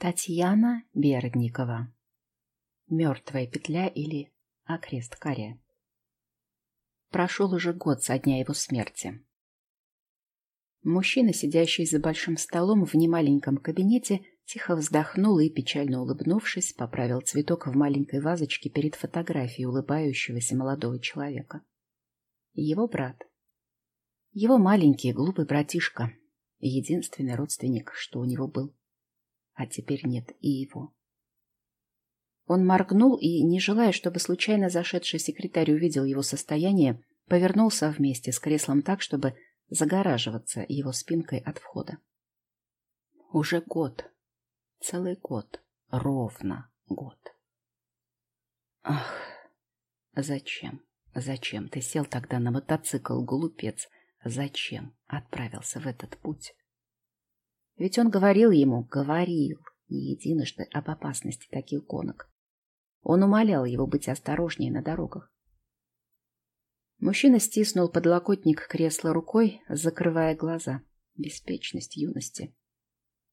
Татьяна Бердникова. Мертвая петля или окрест кария. Прошел уже год со дня его смерти. Мужчина, сидящий за большим столом в немаленьком кабинете, тихо вздохнул и, печально улыбнувшись, поправил цветок в маленькой вазочке перед фотографией улыбающегося молодого человека. Его брат. Его маленький глупый братишка. Единственный родственник, что у него был а теперь нет и его. Он моргнул и, не желая, чтобы случайно зашедший секретарь увидел его состояние, повернулся вместе с креслом так, чтобы загораживаться его спинкой от входа. Уже год. Целый год. Ровно год. Ах, зачем? Зачем ты сел тогда на мотоцикл, глупец? Зачем отправился в этот путь? Ведь он говорил ему, говорил, не единожды об опасности таких гонок. Он умолял его быть осторожнее на дорогах. Мужчина стиснул подлокотник кресла рукой, закрывая глаза. Беспечность юности.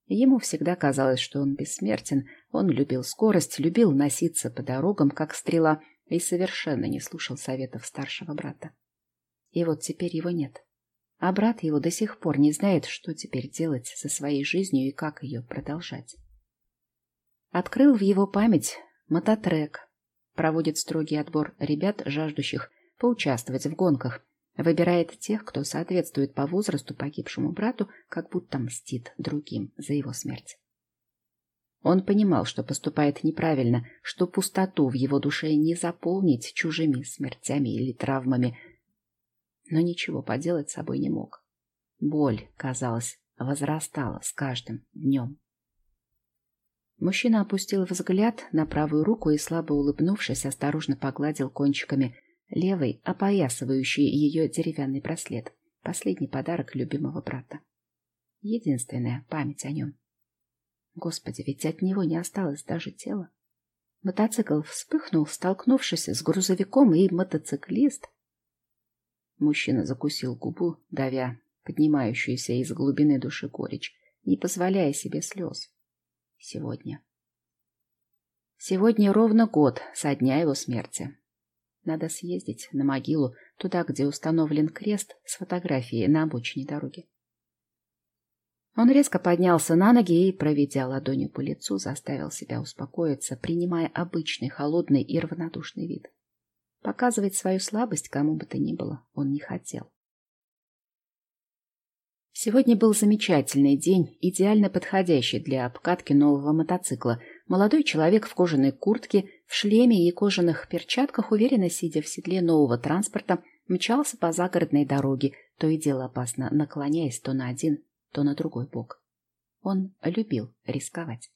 Ему всегда казалось, что он бессмертен, он любил скорость, любил носиться по дорогам, как стрела, и совершенно не слушал советов старшего брата. И вот теперь его нет а брат его до сих пор не знает, что теперь делать со своей жизнью и как ее продолжать. Открыл в его память мототрек, проводит строгий отбор ребят, жаждущих поучаствовать в гонках, выбирает тех, кто соответствует по возрасту погибшему брату, как будто мстит другим за его смерть. Он понимал, что поступает неправильно, что пустоту в его душе не заполнить чужими смертями или травмами, но ничего поделать с собой не мог. Боль, казалось, возрастала с каждым днем. Мужчина опустил взгляд на правую руку и, слабо улыбнувшись, осторожно погладил кончиками левой, опоясывающий ее деревянный браслет, последний подарок любимого брата. Единственная память о нем. Господи, ведь от него не осталось даже тела. Мотоцикл вспыхнул, столкнувшись с грузовиком, и мотоциклист Мужчина закусил губу, давя поднимающуюся из глубины души горечь, не позволяя себе слез. Сегодня. Сегодня ровно год со дня его смерти. Надо съездить на могилу, туда, где установлен крест с фотографией на обочине дороги. Он резко поднялся на ноги и, проведя ладонью по лицу, заставил себя успокоиться, принимая обычный холодный и равнодушный вид. Показывать свою слабость кому бы то ни было он не хотел. Сегодня был замечательный день, идеально подходящий для обкатки нового мотоцикла. Молодой человек в кожаной куртке, в шлеме и кожаных перчатках, уверенно сидя в седле нового транспорта, мчался по загородной дороге, то и дело опасно наклоняясь то на один, то на другой бок. Он любил рисковать.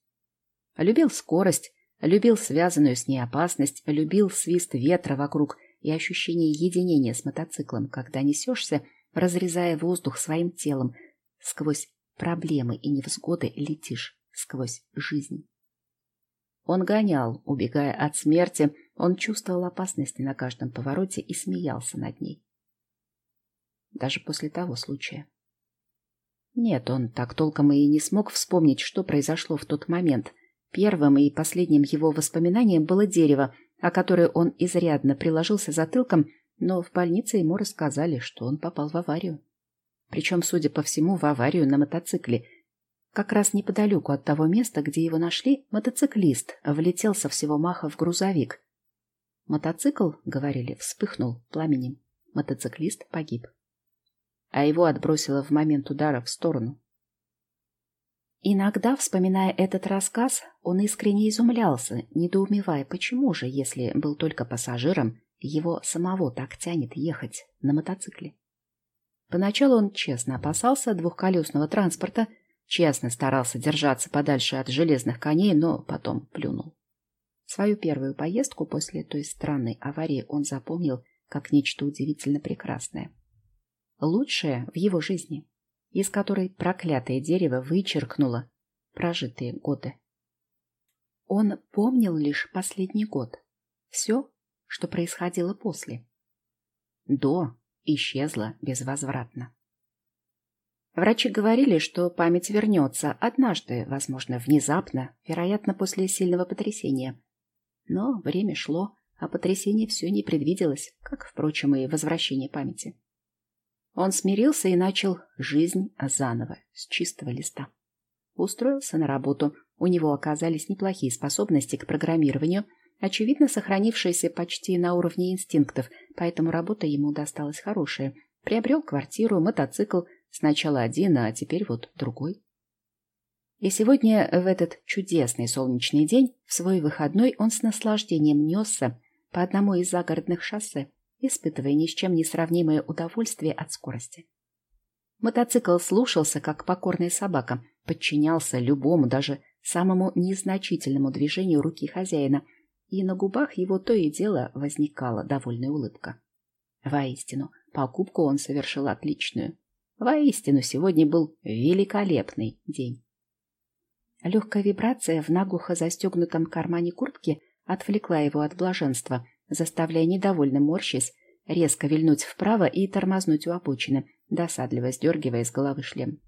Любил скорость, Любил связанную с ней опасность, любил свист ветра вокруг и ощущение единения с мотоциклом, когда несешься, разрезая воздух своим телом, сквозь проблемы и невзгоды летишь, сквозь жизнь. Он гонял, убегая от смерти, он чувствовал опасности на каждом повороте и смеялся над ней. Даже после того случая. Нет, он так толком и не смог вспомнить, что произошло в тот момент, Первым и последним его воспоминанием было дерево, о которое он изрядно приложился затылком, но в больнице ему рассказали, что он попал в аварию. Причем, судя по всему, в аварию на мотоцикле. Как раз неподалеку от того места, где его нашли, мотоциклист влетел со всего маха в грузовик. Мотоцикл, говорили, вспыхнул пламенем. Мотоциклист погиб. А его отбросило в момент удара в сторону. Иногда, вспоминая этот рассказ, он искренне изумлялся, недоумевая, почему же, если был только пассажиром, его самого так тянет ехать на мотоцикле. Поначалу он честно опасался двухколесного транспорта, честно старался держаться подальше от железных коней, но потом плюнул. Свою первую поездку после той странной аварии он запомнил как нечто удивительно прекрасное. Лучшее в его жизни из которой проклятое дерево вычеркнуло прожитые годы. Он помнил лишь последний год. Все, что происходило после. До исчезло безвозвратно. Врачи говорили, что память вернется однажды, возможно, внезапно, вероятно, после сильного потрясения. Но время шло, а потрясение все не предвиделось, как, впрочем, и возвращение памяти. Он смирился и начал жизнь заново, с чистого листа. Устроился на работу, у него оказались неплохие способности к программированию, очевидно, сохранившиеся почти на уровне инстинктов, поэтому работа ему досталась хорошая. Приобрел квартиру, мотоцикл, сначала один, а теперь вот другой. И сегодня, в этот чудесный солнечный день, в свой выходной он с наслаждением несся по одному из загородных шоссе, испытывая ни с чем не сравнимое удовольствие от скорости. Мотоцикл слушался, как покорная собака, подчинялся любому, даже самому незначительному движению руки хозяина, и на губах его то и дело возникала довольная улыбка. Воистину, покупку он совершил отличную. Воистину, сегодня был великолепный день. Легкая вибрация в наглухо застегнутом кармане куртки отвлекла его от блаженства, заставляя недовольно морщись, резко вильнуть вправо и тормознуть у обочины, досадливо сдергивая с головы шлем.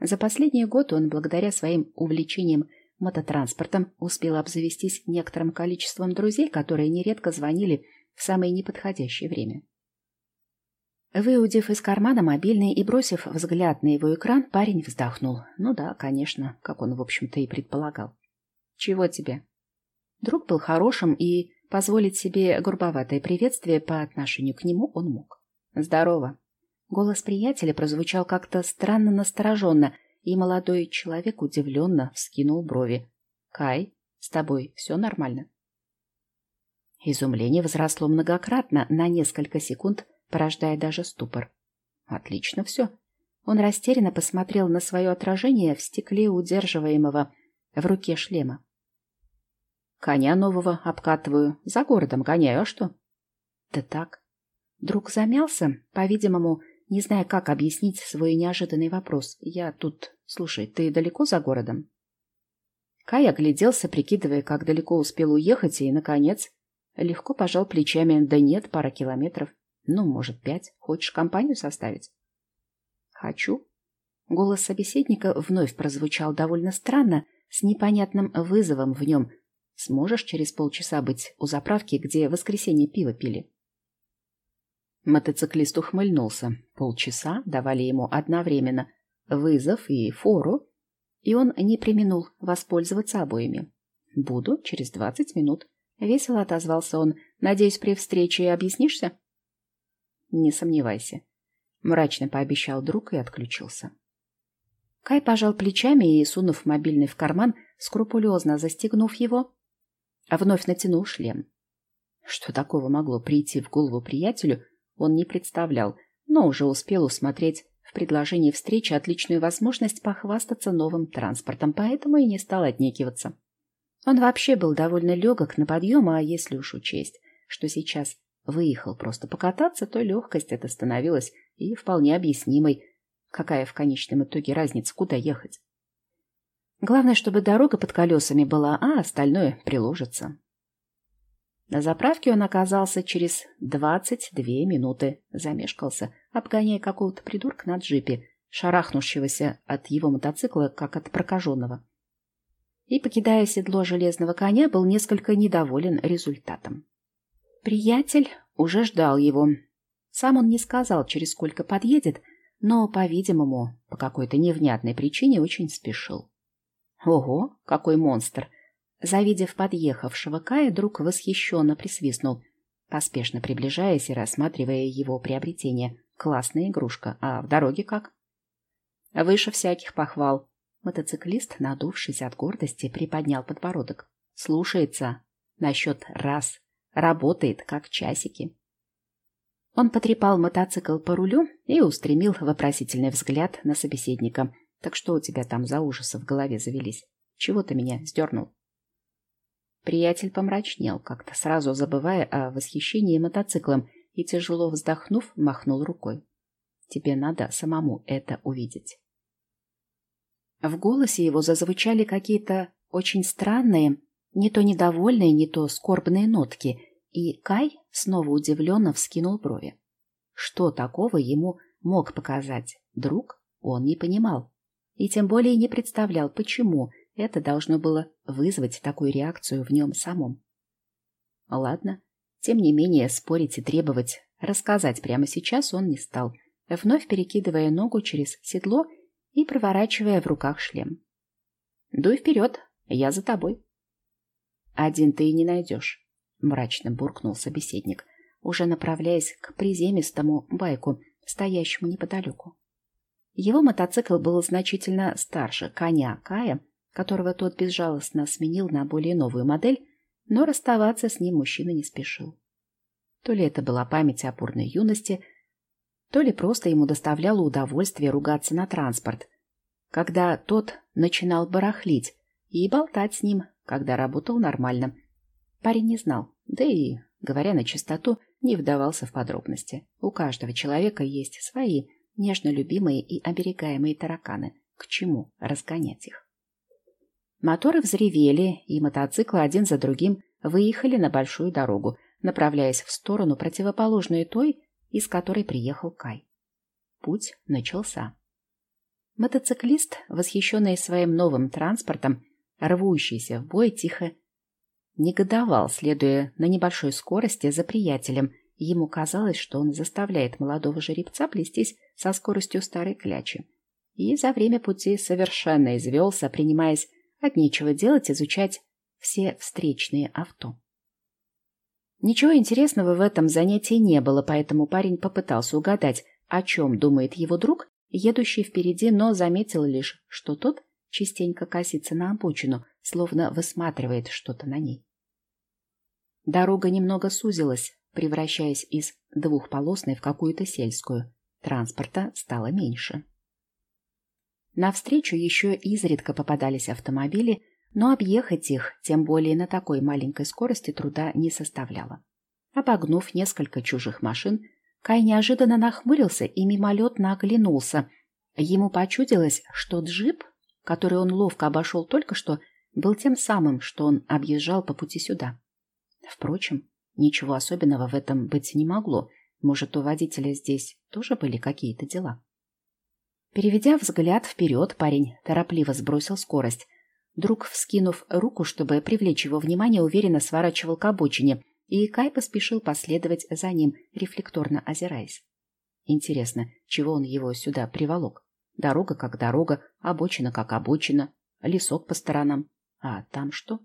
За последний год он, благодаря своим увлечениям мототранспортом, успел обзавестись некоторым количеством друзей, которые нередко звонили в самое неподходящее время. Выудив из кармана мобильный и бросив взгляд на его экран, парень вздохнул. Ну да, конечно, как он, в общем-то, и предполагал. «Чего тебе?» Друг был хорошим, и позволить себе грубоватое приветствие по отношению к нему он мог. «Здорово!» Голос приятеля прозвучал как-то странно настороженно, и молодой человек удивленно вскинул брови. «Кай, с тобой все нормально?» Изумление возросло многократно, на несколько секунд, порождая даже ступор. «Отлично все». Он растерянно посмотрел на свое отражение в стекле удерживаемого в руке шлема. «Коня нового обкатываю, за городом гоняю, а что?» «Да так». Друг замялся, по-видимому, не зная, как объяснить свой неожиданный вопрос. «Я тут... Слушай, ты далеко за городом?» Кай огляделся, прикидывая, как далеко успел уехать, и, наконец, легко пожал плечами. «Да нет, пара километров. Ну, может, пять. Хочешь компанию составить?» «Хочу». Голос собеседника вновь прозвучал довольно странно, с непонятным вызовом в нем. «Сможешь через полчаса быть у заправки, где в воскресенье пиво пили?» Мотоциклист ухмыльнулся. Полчаса давали ему одновременно вызов и фору, и он не применул воспользоваться обоими. «Буду через двадцать минут», — весело отозвался он. «Надеюсь, при встрече объяснишься?» «Не сомневайся», — мрачно пообещал друг и отключился. Кай пожал плечами и, сунув мобильный в карман, скрупулезно застегнув его, вновь натянул шлем. Что такого могло прийти в голову приятелю, он не представлял, но уже успел усмотреть в предложении встречи отличную возможность похвастаться новым транспортом, поэтому и не стал отнекиваться. Он вообще был довольно легок на подъем, а если уж учесть, что сейчас выехал просто покататься, то легкость эта становилась и вполне объяснимой. Какая в конечном итоге разница, куда ехать? Главное, чтобы дорога под колесами была, а остальное приложится. На заправке он оказался через двадцать две минуты. Замешкался, обгоняя какого-то придурка на джипе, шарахнувшегося от его мотоцикла, как от прокаженного. И, покидая седло железного коня, был несколько недоволен результатом. Приятель уже ждал его. Сам он не сказал, через сколько подъедет, но, по-видимому, по какой-то невнятной причине очень спешил. Ого, какой монстр! Завидев подъехавшего Кая, друг восхищенно присвистнул, поспешно приближаясь и рассматривая его приобретение. Классная игрушка. А в дороге как? Выше всяких похвал. Мотоциклист, надувшись от гордости, приподнял подбородок. Слушается. На счет раз. Работает, как часики. Он потрепал мотоцикл по рулю и устремил вопросительный взгляд на собеседника. «Так что у тебя там за ужасы в голове завелись? Чего ты меня сдернул?» Приятель помрачнел, как-то сразу забывая о восхищении мотоциклом, и, тяжело вздохнув, махнул рукой. «Тебе надо самому это увидеть». В голосе его зазвучали какие-то очень странные, не то недовольные, не то скорбные нотки, и Кай снова удивленно вскинул брови. Что такого ему мог показать друг, он не понимал. И тем более не представлял, почему это должно было вызвать такую реакцию в нем самом. Ладно, тем не менее спорить и требовать рассказать прямо сейчас он не стал, вновь перекидывая ногу через седло и проворачивая в руках шлем. «Дуй вперед, я за тобой». «Один ты и не найдешь», — мрачно буркнул собеседник, уже направляясь к приземистому байку, стоящему неподалеку. Его мотоцикл был значительно старше коня Кая, которого тот безжалостно сменил на более новую модель, но расставаться с ним мужчина не спешил. То ли это была память о бурной юности, то ли просто ему доставляло удовольствие ругаться на транспорт, когда тот начинал барахлить, и болтать с ним, когда работал нормально. Парень не знал, да и, говоря на чистоту, не вдавался в подробности. У каждого человека есть свои нежно любимые и оберегаемые тараканы. К чему разгонять их? Моторы взревели, и мотоциклы один за другим выехали на большую дорогу, направляясь в сторону, противоположную той, из которой приехал Кай. Путь начался. Мотоциклист, восхищенный своим новым транспортом, рвущийся в бой, тихо негодовал, следуя на небольшой скорости за приятелем. Ему казалось, что он заставляет молодого жеребца плестись со скоростью старой клячи. И за время пути совершенно извелся, принимаясь от нечего делать изучать все встречные авто. Ничего интересного в этом занятии не было, поэтому парень попытался угадать, о чем думает его друг, едущий впереди, но заметил лишь, что тот частенько косится на обочину, словно высматривает что-то на ней. Дорога немного сузилась, превращаясь из двухполосной в какую-то сельскую. Транспорта стало меньше. Навстречу еще изредка попадались автомобили, но объехать их, тем более на такой маленькой скорости, труда не составляло. Обогнув несколько чужих машин, Кай неожиданно нахмурился и мимолетно оглянулся. Ему почудилось, что джип, который он ловко обошел только что, был тем самым, что он объезжал по пути сюда. Впрочем, ничего особенного в этом быть не могло. Может, у водителя здесь тоже были какие-то дела? Переведя взгляд вперед, парень торопливо сбросил скорость. Друг, вскинув руку, чтобы привлечь его внимание, уверенно сворачивал к обочине, и Кай поспешил последовать за ним, рефлекторно озираясь. Интересно, чего он его сюда приволок? Дорога как дорога, обочина как обочина, лесок по сторонам. А там что?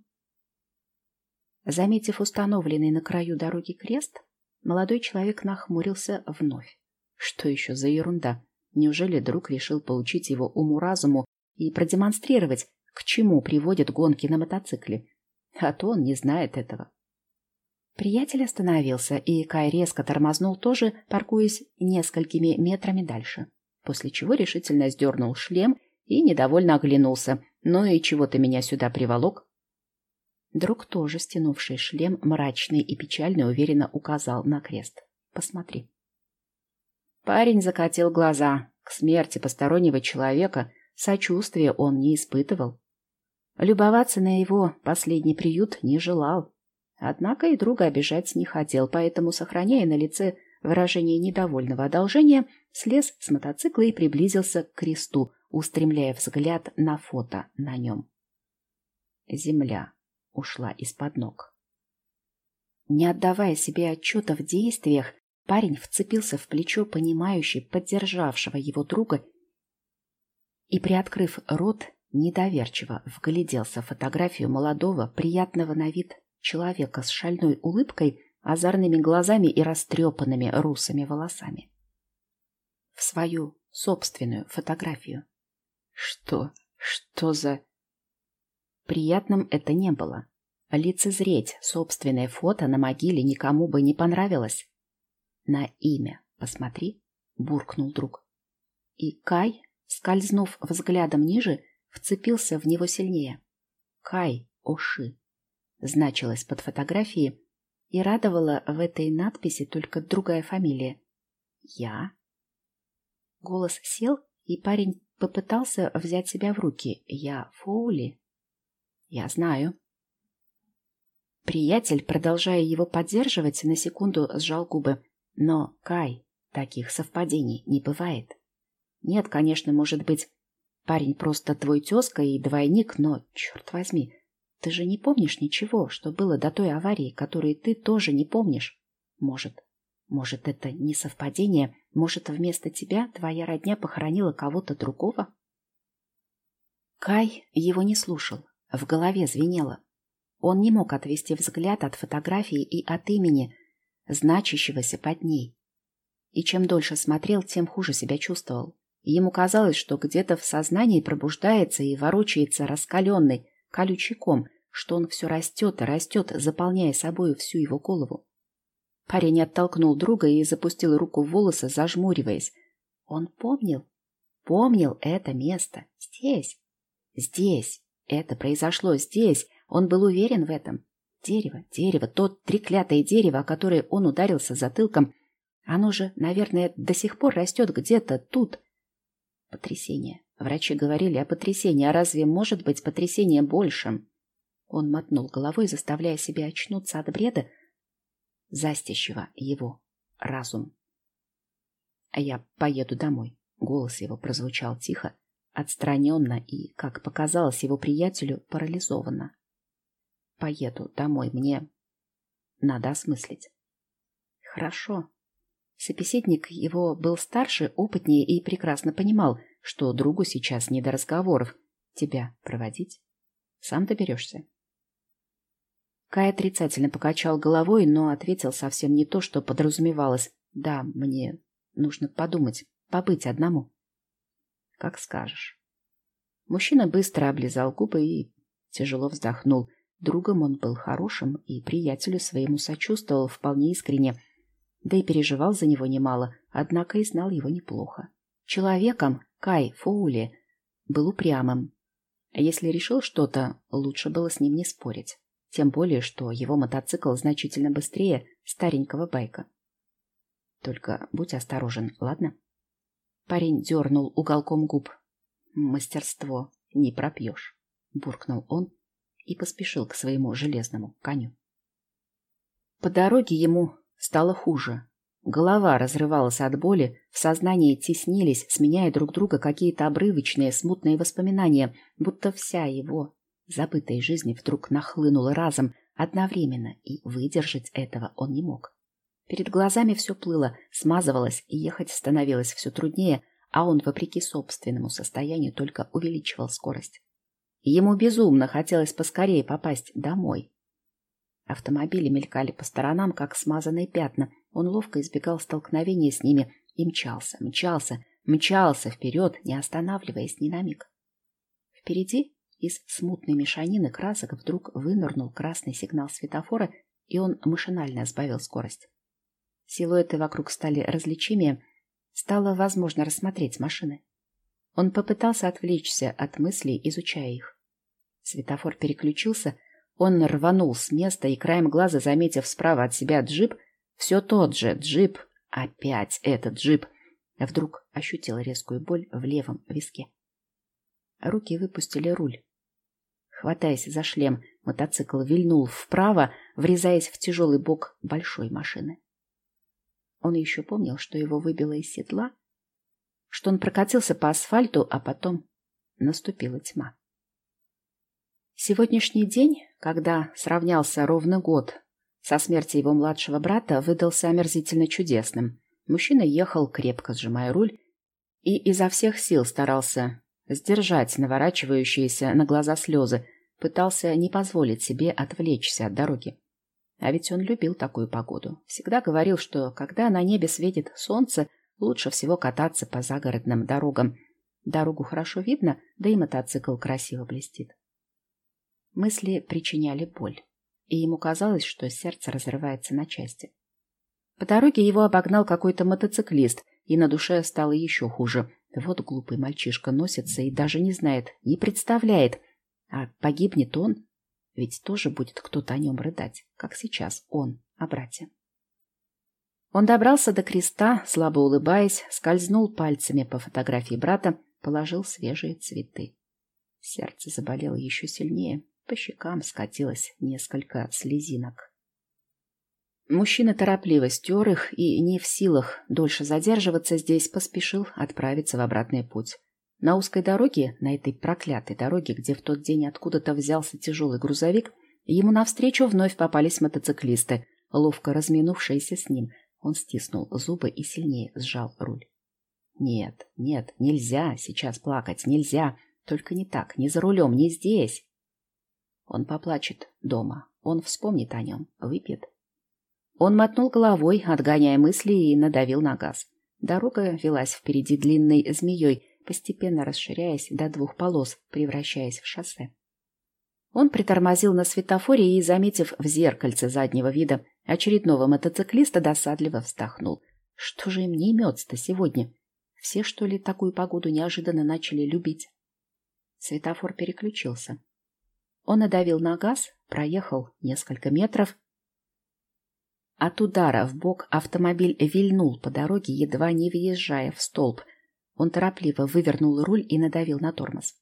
Заметив установленный на краю дороги крест, молодой человек нахмурился вновь. Что еще за ерунда? Неужели друг решил получить его уму-разуму и продемонстрировать, к чему приводят гонки на мотоцикле. А то он не знает этого. Приятель остановился, и Кай резко тормознул тоже, паркуясь несколькими метрами дальше, после чего решительно сдернул шлем и недовольно оглянулся. «Ну и чего ты меня сюда приволок?» Друг, тоже стянувший шлем, мрачный и печальный, уверенно указал на крест. «Посмотри». Парень закатил глаза. К смерти постороннего человека Сочувствия он не испытывал. Любоваться на его последний приют не желал. Однако и друга обижать не хотел, поэтому, сохраняя на лице выражение недовольного одолжения, слез с мотоцикла и приблизился к кресту, устремляя взгляд на фото на нем. Земля ушла из-под ног. Не отдавая себе отчета в действиях, парень вцепился в плечо понимающий, поддержавшего его друга и, приоткрыв рот, недоверчиво вгляделся в фотографию молодого, приятного на вид человека с шальной улыбкой, озорными глазами и растрепанными русыми волосами. В свою собственную фотографию. Что? Что за... Приятным это не было. Лицезреть собственное фото на могиле никому бы не понравилось. На имя посмотри, буркнул друг. И Кай скользнув взглядом ниже, вцепился в него сильнее. «Кай Оши» значилось под фотографией, и радовала в этой надписи только другая фамилия. «Я?» Голос сел, и парень попытался взять себя в руки. «Я Фоули?» «Я знаю». Приятель, продолжая его поддерживать, на секунду сжал губы. «Но, Кай, таких совпадений не бывает». Нет, конечно, может быть, парень просто твой тезка и двойник, но, черт возьми, ты же не помнишь ничего, что было до той аварии, которую ты тоже не помнишь. Может, может, это не совпадение? Может, вместо тебя твоя родня похоронила кого-то другого? Кай его не слушал, в голове звенело. Он не мог отвести взгляд от фотографии и от имени, значащегося под ней. И чем дольше смотрел, тем хуже себя чувствовал. Ему казалось, что где-то в сознании пробуждается и ворочается раскаленный, колючий ком, что он все растет и растет, заполняя собой всю его голову. Парень оттолкнул друга и запустил руку в волосы, зажмуриваясь. Он помнил, помнил это место. Здесь, здесь, это произошло здесь. Он был уверен в этом. Дерево, дерево, тот треклятое дерево, о которое он ударился затылком, оно же, наверное, до сих пор растет где-то тут. Потрясение. Врачи говорили о потрясении, а разве может быть потрясение большим? Он мотнул головой, заставляя себя очнуться от бреда, застящего его разум. А я поеду домой. Голос его прозвучал тихо, отстраненно и, как показалось его приятелю, парализованно. Поеду домой, мне надо осмыслить. Хорошо, Собеседник его был старше, опытнее и прекрасно понимал, что другу сейчас не до разговоров. Тебя проводить? Сам доберешься. Кай отрицательно покачал головой, но ответил совсем не то, что подразумевалось. Да, мне нужно подумать, побыть одному. Как скажешь. Мужчина быстро облизал губы и тяжело вздохнул. Другом он был хорошим и приятелю своему сочувствовал вполне искренне, да и переживал за него немало, однако и знал его неплохо. Человеком Кай Фоули был упрямым. Если решил что-то, лучше было с ним не спорить. Тем более, что его мотоцикл значительно быстрее старенького байка. Только будь осторожен, ладно? Парень дернул уголком губ. Мастерство не пропьешь, буркнул он и поспешил к своему железному коню. По дороге ему Стало хуже. Голова разрывалась от боли, в сознании теснились, сменяя друг друга какие-то обрывочные, смутные воспоминания, будто вся его забытая жизнь вдруг нахлынула разом, одновременно, и выдержать этого он не мог. Перед глазами все плыло, смазывалось, и ехать становилось все труднее, а он, вопреки собственному состоянию, только увеличивал скорость. Ему безумно хотелось поскорее попасть домой, Автомобили мелькали по сторонам, как смазанные пятна. Он ловко избегал столкновения с ними и мчался, мчался, мчался вперед, не останавливаясь ни на миг. Впереди из смутной мешанины красок вдруг вынырнул красный сигнал светофора, и он машинально сбавил скорость. Силуэты вокруг стали различимее, стало возможно рассмотреть машины. Он попытался отвлечься от мыслей, изучая их. Светофор переключился — он рванул с места и краем глаза, заметив справа от себя джип, все тот же джип, опять этот джип, вдруг ощутил резкую боль в левом виске. Руки выпустили руль. Хватаясь за шлем, мотоцикл вильнул вправо, врезаясь в тяжелый бок большой машины. Он еще помнил, что его выбило из седла, что он прокатился по асфальту, а потом наступила тьма. Сегодняшний день, когда сравнялся ровно год со смерти его младшего брата, выдался омерзительно чудесным. Мужчина ехал, крепко сжимая руль, и изо всех сил старался сдержать наворачивающиеся на глаза слезы, пытался не позволить себе отвлечься от дороги. А ведь он любил такую погоду. Всегда говорил, что когда на небе светит солнце, лучше всего кататься по загородным дорогам. Дорогу хорошо видно, да и мотоцикл красиво блестит. Мысли причиняли боль, и ему казалось, что сердце разрывается на части. По дороге его обогнал какой-то мотоциклист, и на душе стало еще хуже. Вот глупый мальчишка носится и даже не знает, не представляет. А погибнет он, ведь тоже будет кто-то о нем рыдать, как сейчас он о брате. Он добрался до креста, слабо улыбаясь, скользнул пальцами по фотографии брата, положил свежие цветы. Сердце заболело еще сильнее. По щекам скатилось несколько слезинок. Мужчина торопливо стер их и, не в силах дольше задерживаться здесь, поспешил отправиться в обратный путь. На узкой дороге, на этой проклятой дороге, где в тот день откуда-то взялся тяжелый грузовик, ему навстречу вновь попались мотоциклисты, ловко разминувшиеся с ним. Он стиснул зубы и сильнее сжал руль. Нет, нет, нельзя сейчас плакать, нельзя. Только не так, не за рулем, не здесь. Он поплачет дома, он вспомнит о нем, выпьет. Он мотнул головой, отгоняя мысли, и надавил на газ. Дорога велась впереди длинной змеей, постепенно расширяясь до двух полос, превращаясь в шоссе. Он притормозил на светофоре и, заметив в зеркальце заднего вида очередного мотоциклиста, досадливо вздохнул. Что же им не имется-то сегодня? Все, что ли, такую погоду неожиданно начали любить? Светофор переключился. Он надавил на газ, проехал несколько метров. От удара в бок автомобиль вильнул по дороге, едва не въезжая в столб. Он торопливо вывернул руль и надавил на тормоз.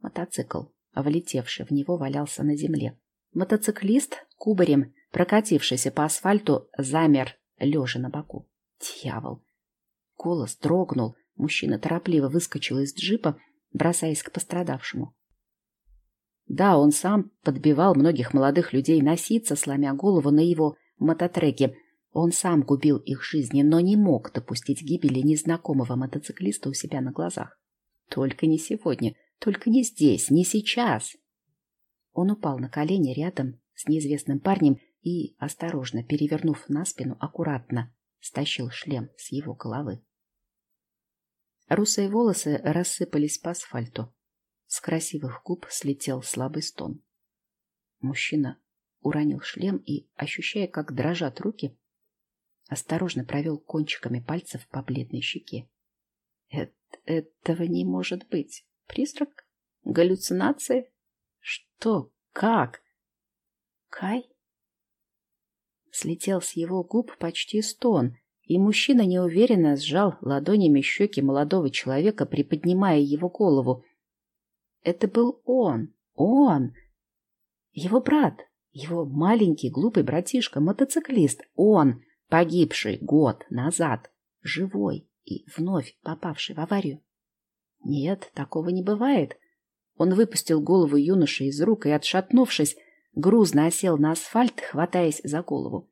Мотоцикл, влетевший в него, валялся на земле. Мотоциклист, кубарем, прокатившийся по асфальту, замер, лежа на боку. Дьявол! Голос дрогнул. Мужчина торопливо выскочил из джипа, бросаясь к пострадавшему. Да, он сам подбивал многих молодых людей носиться, сломя голову на его мототреке. Он сам губил их жизни, но не мог допустить гибели незнакомого мотоциклиста у себя на глазах. Только не сегодня, только не здесь, не сейчас. Он упал на колени рядом с неизвестным парнем и, осторожно перевернув на спину, аккуратно стащил шлем с его головы. Русые волосы рассыпались по асфальту. С красивых губ слетел слабый стон. Мужчина уронил шлем и, ощущая, как дрожат руки, осторожно провел кончиками пальцев по бледной щеке. Это, этого не может быть. Призрак? Галлюцинации? Что? Как? Кай? Слетел с его губ почти стон, и мужчина неуверенно сжал ладонями щеки молодого человека, приподнимая его голову. Это был он, он, его брат, его маленький глупый братишка, мотоциклист, он, погибший год назад, живой и вновь попавший в аварию. Нет, такого не бывает. Он выпустил голову юноши из рук и, отшатнувшись, грузно осел на асфальт, хватаясь за голову.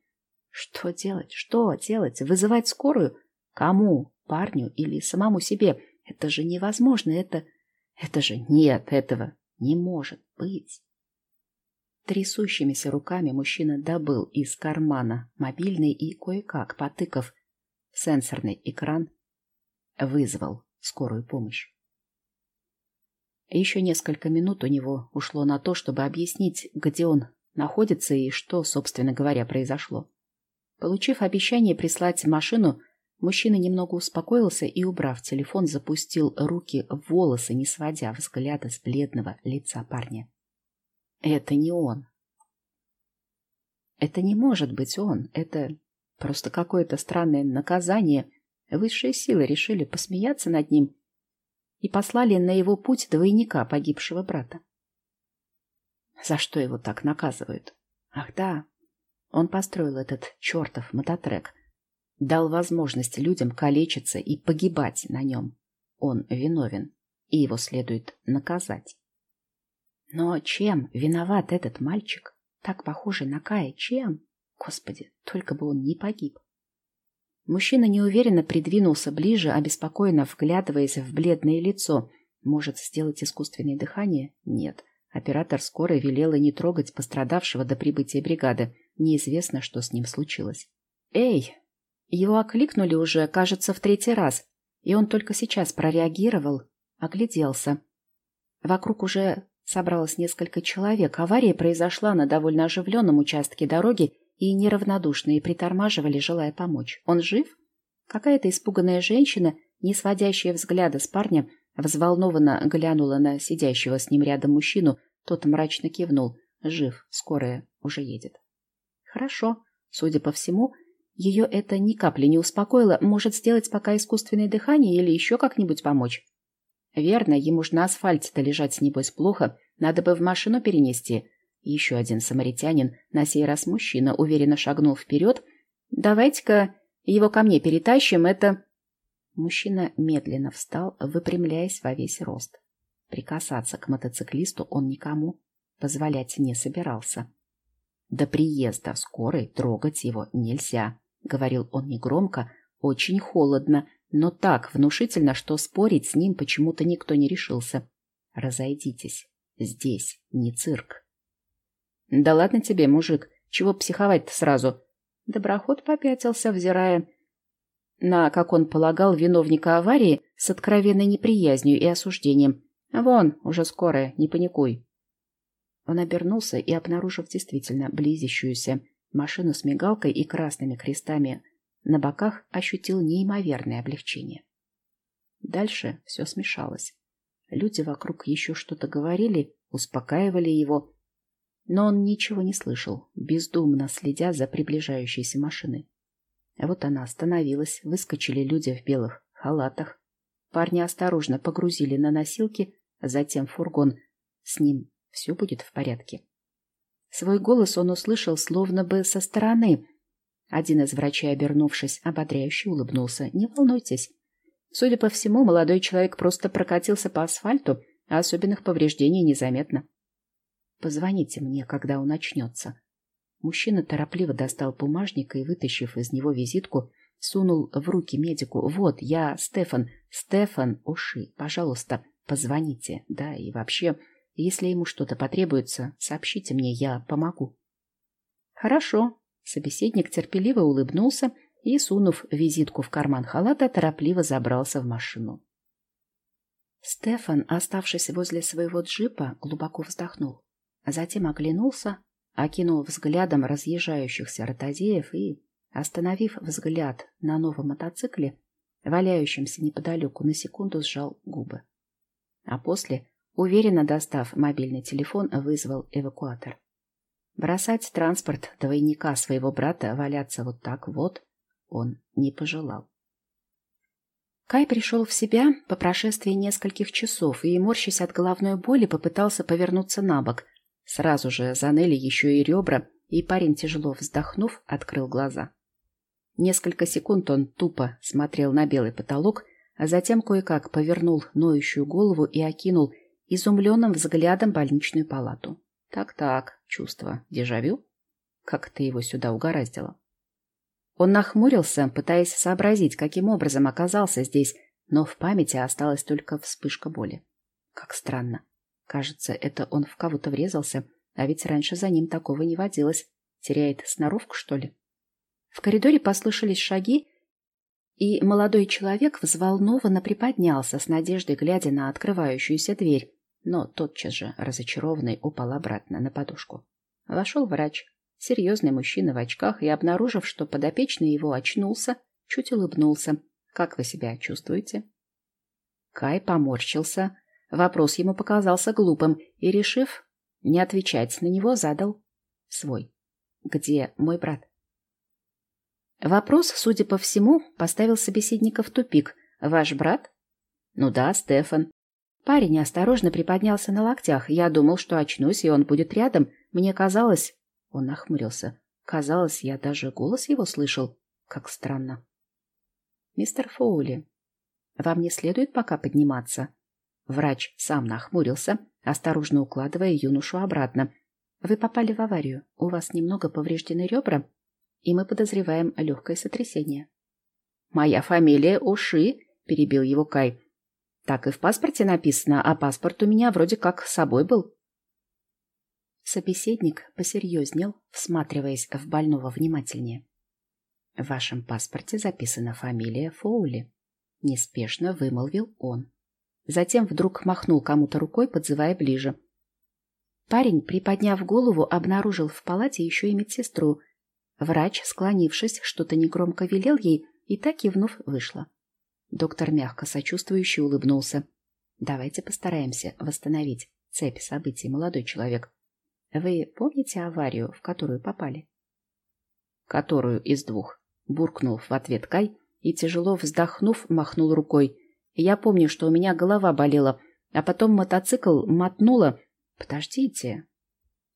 Что делать? Что делать? Вызывать скорую? Кому? Парню или самому себе? Это же невозможно. Это... Это же нет, этого не может быть. Трясущимися руками мужчина добыл из кармана мобильный и, кое-как потыкав сенсорный экран, вызвал скорую помощь. Еще несколько минут у него ушло на то, чтобы объяснить, где он находится и что, собственно говоря, произошло. Получив обещание прислать машину, мужчина немного успокоился и, убрав телефон, запустил руки в волосы, не сводя взгляда с бледного лица парня. Это не он. Это не может быть он. Это просто какое-то странное наказание. Высшие силы решили посмеяться над ним и послали на его путь двойника погибшего брата. За что его так наказывают? Ах да, он построил этот чертов мототрек. Дал возможность людям калечиться и погибать на нем. Он виновен, и его следует наказать. Но чем виноват этот мальчик, так похожий на Кая? Чем? Господи, только бы он не погиб. Мужчина неуверенно придвинулся ближе, обеспокоенно вглядываясь в бледное лицо. Может, сделать искусственное дыхание? Нет. Оператор скорой велела не трогать пострадавшего до прибытия бригады. Неизвестно, что с ним случилось. «Эй!» Его окликнули уже, кажется, в третий раз, и он только сейчас прореагировал, огляделся. Вокруг уже собралось несколько человек. Авария произошла на довольно оживленном участке дороги, и неравнодушные притормаживали, желая помочь. Он жив? Какая-то испуганная женщина, не сводящая взгляда с парня, взволнованно глянула на сидящего с ним рядом мужчину, тот мрачно кивнул. Жив, скорая уже едет. Хорошо. Судя по всему, ее это ни капли не успокоило. Может сделать пока искусственное дыхание или еще как-нибудь помочь? Верно, ему ж на асфальте-то лежать, небось, плохо. Надо бы в машину перенести. Еще один самаритянин, на сей раз мужчина, уверенно шагнул вперед. «Давайте-ка его ко мне перетащим, это...» Мужчина медленно встал, выпрямляясь во весь рост. Прикасаться к мотоциклисту он никому позволять не собирался. До приезда скорой трогать его нельзя, говорил он негромко, очень холодно, но так внушительно, что спорить с ним почему-то никто не решился. Разойдитесь. Здесь не цирк. Да ладно тебе, мужик, чего психовать-то сразу? Доброход попятился, взирая на, как он полагал, виновника аварии с откровенной неприязнью и осуждением. Вон, уже скорая, не паникуй. Он обернулся и, обнаружив действительно близящуюся машину с мигалкой и красными крестами на боках, ощутил неимоверное облегчение. Дальше все смешалось. Люди вокруг еще что-то говорили, успокаивали его, но он ничего не слышал, бездумно следя за приближающейся машиной. А вот она остановилась, выскочили люди в белых халатах. Парни осторожно погрузили на носилки, затем фургон. С ним все будет в порядке. Свой голос он услышал словно бы со стороны. Один из врачей, обернувшись, ободряюще улыбнулся. «Не волнуйтесь. Судя по всему, молодой человек просто прокатился по асфальту, а особенных повреждений незаметно. Позвоните мне, когда он начнется». Мужчина торопливо достал бумажник и, вытащив из него визитку, сунул в руки медику. «Вот, я Стефан. Стефан Уши. Пожалуйста, позвоните. Да, и вообще, если ему что-то потребуется, сообщите мне, я помогу. Хорошо. Собеседник терпеливо улыбнулся и, сунув визитку в карман халата, торопливо забрался в машину. Стефан, оставшись возле своего джипа, глубоко вздохнул. Затем оглянулся, окинул взглядом разъезжающихся ротозеев и, остановив взгляд на новом мотоцикле, валяющемся неподалеку, на секунду сжал губы. А после Уверенно достав мобильный телефон, вызвал эвакуатор. Бросать транспорт двойника своего брата валяться вот так вот он не пожелал. Кай пришел в себя по прошествии нескольких часов и, морщась от головной боли, попытался повернуться на бок. Сразу же заныли еще и ребра, и парень, тяжело вздохнув, открыл глаза. Несколько секунд он тупо смотрел на белый потолок, а затем кое-как повернул ноющую голову и окинул изумленным взглядом больничную палату. Так-так, чувство дежавю? Как ты его сюда угораздило? Он нахмурился, пытаясь сообразить, каким образом оказался здесь, но в памяти осталась только вспышка боли. Как странно. Кажется, это он в кого-то врезался, а ведь раньше за ним такого не водилось. Теряет сноровку, что ли? В коридоре послышались шаги, и молодой человек взволнованно приподнялся с надеждой, глядя на открывающуюся дверь но тотчас же, разочарованный, упал обратно на подушку. Вошел врач, серьезный мужчина в очках, и, обнаружив, что подопечный его очнулся, чуть улыбнулся. «Как вы себя чувствуете?» Кай поморщился. Вопрос ему показался глупым, и, решив не отвечать на него, задал свой. «Где мой брат?» Вопрос, судя по всему, поставил собеседника в тупик. «Ваш брат?» «Ну да, Стефан. Парень осторожно приподнялся на локтях. Я думал, что очнусь, и он будет рядом. Мне казалось... Он нахмурился. Казалось, я даже голос его слышал. Как странно. Мистер Фоули, вам не следует пока подниматься. Врач сам нахмурился, осторожно укладывая юношу обратно. Вы попали в аварию. У вас немного повреждены ребра, и мы подозреваем легкое сотрясение. Моя фамилия Уши, перебил его Кай. Так и в паспорте написано, а паспорт у меня вроде как с собой был. Собеседник посерьезнел, всматриваясь в больного внимательнее. В вашем паспорте записана фамилия Фоули. Неспешно вымолвил он. Затем вдруг махнул кому-то рукой, подзывая ближе. Парень, приподняв голову, обнаружил в палате еще и медсестру. Врач, склонившись, что-то негромко велел ей, и так кивнув, вышла. Доктор мягко сочувствующе улыбнулся. Давайте постараемся восстановить цепь событий, молодой человек. Вы помните аварию, в которую попали? Которую из двух? Буркнул в ответ Кай и, тяжело вздохнув, махнул рукой. Я помню, что у меня голова болела, а потом мотоцикл мотнуло. Подождите.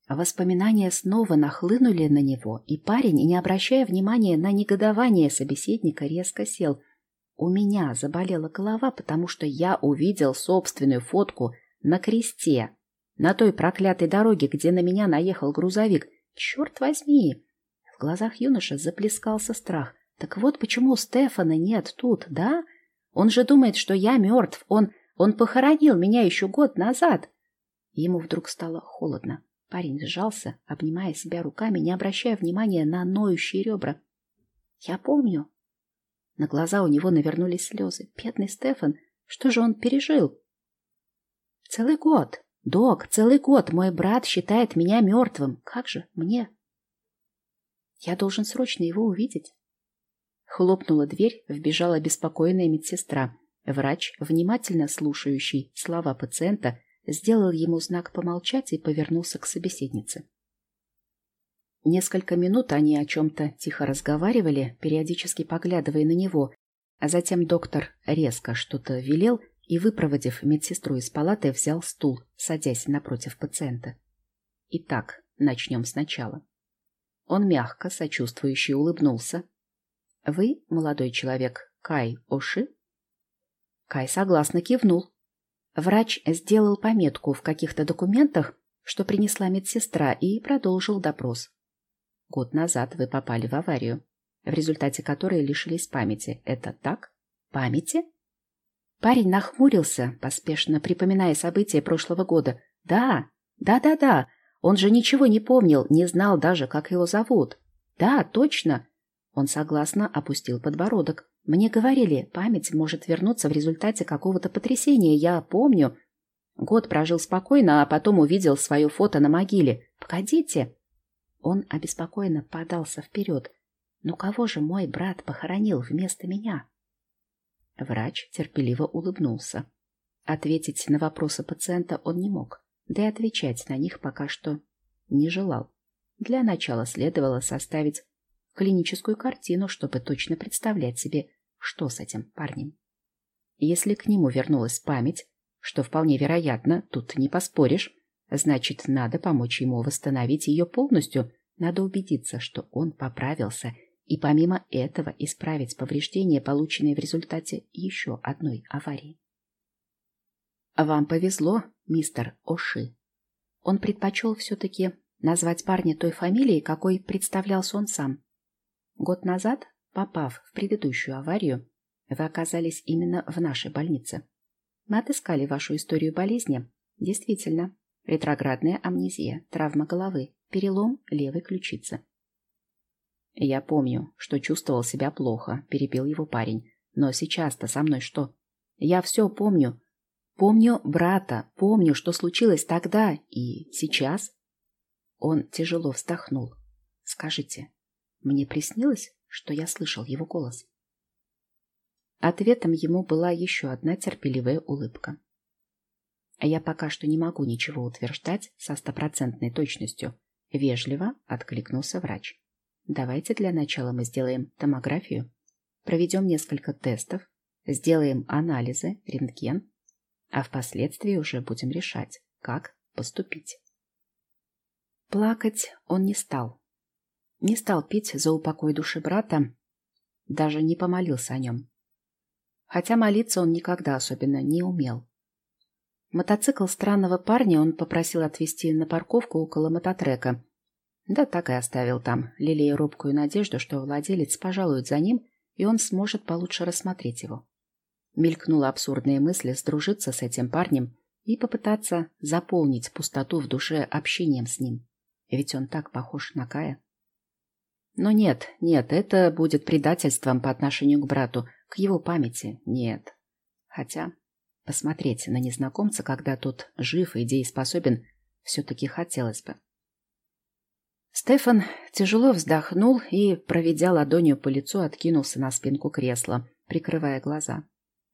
Воспоминания снова нахлынули на него, и парень, не обращая внимания на негодование собеседника, резко сел. У меня заболела голова, потому что я увидел собственную фотку на кресте, на той проклятой дороге, где на меня наехал грузовик. Черт возьми! В глазах юноша заплескался страх. Так вот почему Стефана нет тут, да? Он же думает, что я мертв. Он, он похоронил меня еще год назад. Ему вдруг стало холодно. Парень сжался, обнимая себя руками, не обращая внимания на ноющие ребра. Я помню. На глаза у него навернулись слезы. Бедный Стефан, что же он пережил? Целый год. Док, целый год мой брат считает меня мертвым. Как же мне? Я должен срочно его увидеть. Хлопнула дверь, вбежала беспокойная медсестра. Врач, внимательно слушающий слова пациента, сделал ему знак помолчать и повернулся к собеседнице. Несколько минут они о чем-то тихо разговаривали, периодически поглядывая на него, а затем доктор резко что-то велел и, выпроводив медсестру из палаты, взял стул, садясь напротив пациента. Итак, начнем сначала. Он мягко, сочувствующе улыбнулся, вы, молодой человек, Кай Оши? Кай согласно кивнул. Врач сделал пометку в каких-то документах, что принесла медсестра, и продолжил допрос. Год назад вы попали в аварию, в результате которой лишились памяти. Это так? Памяти? Парень нахмурился, поспешно припоминая события прошлого года. Да, да-да-да, он же ничего не помнил, не знал даже, как его зовут. Да, точно, он согласно опустил подбородок. Мне говорили, память может вернуться в результате какого-то потрясения. Я помню. Год прожил спокойно, а потом увидел свое фото на могиле. Погодите. Он обеспокоенно подался вперед. Ну кого же мой брат похоронил вместо меня? Врач терпеливо улыбнулся. Ответить на вопросы пациента он не мог, да и отвечать на них пока что не желал. Для начала следовало составить клиническую картину, чтобы точно представлять себе, что с этим парнем. Если к нему вернулась память, что вполне вероятно, тут не поспоришь, значит, надо помочь ему восстановить ее полностью, надо убедиться, что он поправился, и помимо этого исправить повреждения, полученные в результате еще одной аварии. Вам повезло, мистер Оши. Он предпочел все-таки назвать парня той фамилией, какой представлялся он сам. Год назад, попав в предыдущую аварию, вы оказались именно в нашей больнице. Мы отыскали вашу историю болезни. Действительно, ретроградная амнезия, травма головы, перелом левой ключицы. Я помню, что чувствовал себя плохо, перебил его парень. Но сейчас-то со мной что? Я все помню. Помню брата, помню, что случилось тогда и сейчас. Он тяжело вздохнул. Скажите, мне приснилось, что я слышал его голос. Ответом ему была еще одна терпеливая улыбка. А я пока что не могу ничего утверждать со стопроцентной точностью. Вежливо откликнулся врач. Давайте для начала мы сделаем томографию, проведем несколько тестов, сделаем анализы, рентген, а впоследствии уже будем решать, как поступить. Плакать он не стал, не стал пить за упокой души брата, даже не помолился о нем. Хотя молиться он никогда особенно не умел. Мотоцикл странного парня он попросил отвезти на парковку около мототрека. Да так и оставил там, лелея робкую надежду, что владелец пожалует за ним, и он сможет получше рассмотреть его. Мелькнула абсурдная мысль сдружиться с этим парнем и попытаться заполнить пустоту в душе общением с ним. Ведь он так похож на Кая. Но нет, нет, это будет предательством по отношению к брату, к его памяти, нет. Хотя посмотреть на незнакомца, когда тот жив и дееспособен, все-таки хотелось бы. Стефан тяжело вздохнул и, проведя ладонью по лицу, откинулся на спинку кресла, прикрывая глаза.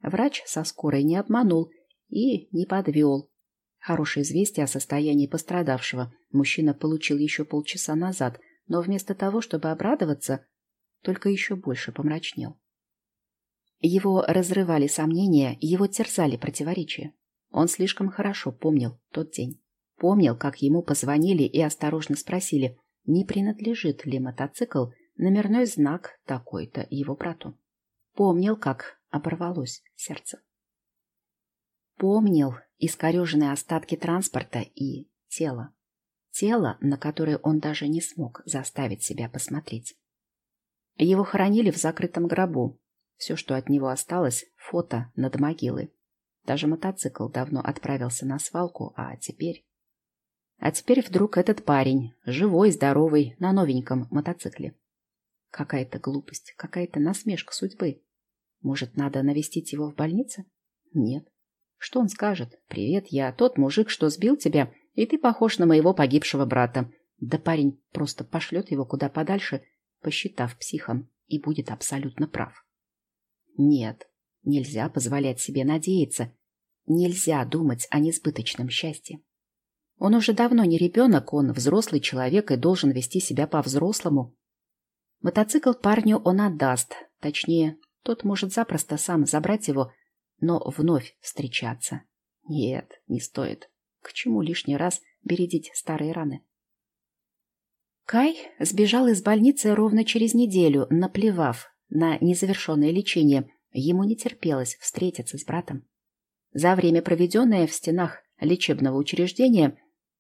Врач со скорой не обманул и не подвел. Хорошее известие о состоянии пострадавшего мужчина получил еще полчаса назад, но вместо того, чтобы обрадоваться, только еще больше помрачнел. Его разрывали сомнения, его терзали противоречия. Он слишком хорошо помнил тот день. Помнил, как ему позвонили и осторожно спросили, не принадлежит ли мотоцикл номерной знак такой-то его брату. Помнил, как оборвалось сердце. Помнил искореженные остатки транспорта и тело. Тело, на которое он даже не смог заставить себя посмотреть. Его хоронили в закрытом гробу. Все, что от него осталось, фото над могилой. Даже мотоцикл давно отправился на свалку, а теперь... А теперь вдруг этот парень, живой, здоровый, на новеньком мотоцикле. Какая-то глупость, какая-то насмешка судьбы. Может, надо навестить его в больнице? Нет. Что он скажет? «Привет, я тот мужик, что сбил тебя, и ты похож на моего погибшего брата». Да парень просто пошлет его куда подальше, посчитав психом, и будет абсолютно прав. Нет, нельзя позволять себе надеяться. Нельзя думать о несбыточном счастье. Он уже давно не ребенок, он взрослый человек и должен вести себя по-взрослому. Мотоцикл парню он отдаст, точнее, тот может запросто сам забрать его, но вновь встречаться. Нет, не стоит. К чему лишний раз бередить старые раны? Кай сбежал из больницы ровно через неделю, наплевав на незавершенное лечение. Ему не терпелось встретиться с братом. За время, проведенное в стенах лечебного учреждения,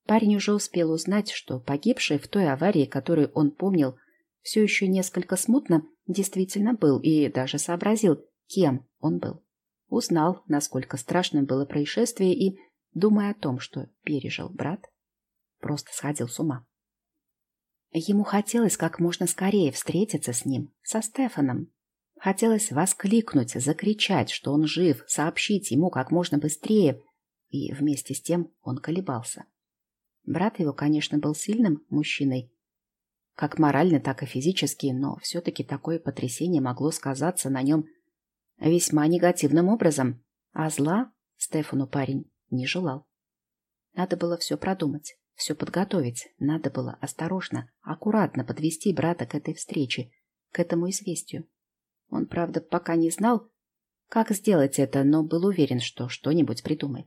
Парень уже успел узнать, что погибший в той аварии, которую он помнил, все еще несколько смутно, действительно был и даже сообразил, кем он был. Узнал, насколько страшным было происшествие и, думая о том, что пережил брат, просто сходил с ума. Ему хотелось как можно скорее встретиться с ним, со Стефаном. Хотелось воскликнуть, закричать, что он жив, сообщить ему как можно быстрее, и вместе с тем он колебался. Брат его, конечно, был сильным мужчиной, как морально, так и физически, но все-таки такое потрясение могло сказаться на нем весьма негативным образом, а зла Стефану парень не желал. Надо было все продумать, все подготовить, надо было осторожно, аккуратно подвести брата к этой встрече, к этому известию. Он, правда, пока не знал, как сделать это, но был уверен, что что-нибудь придумает.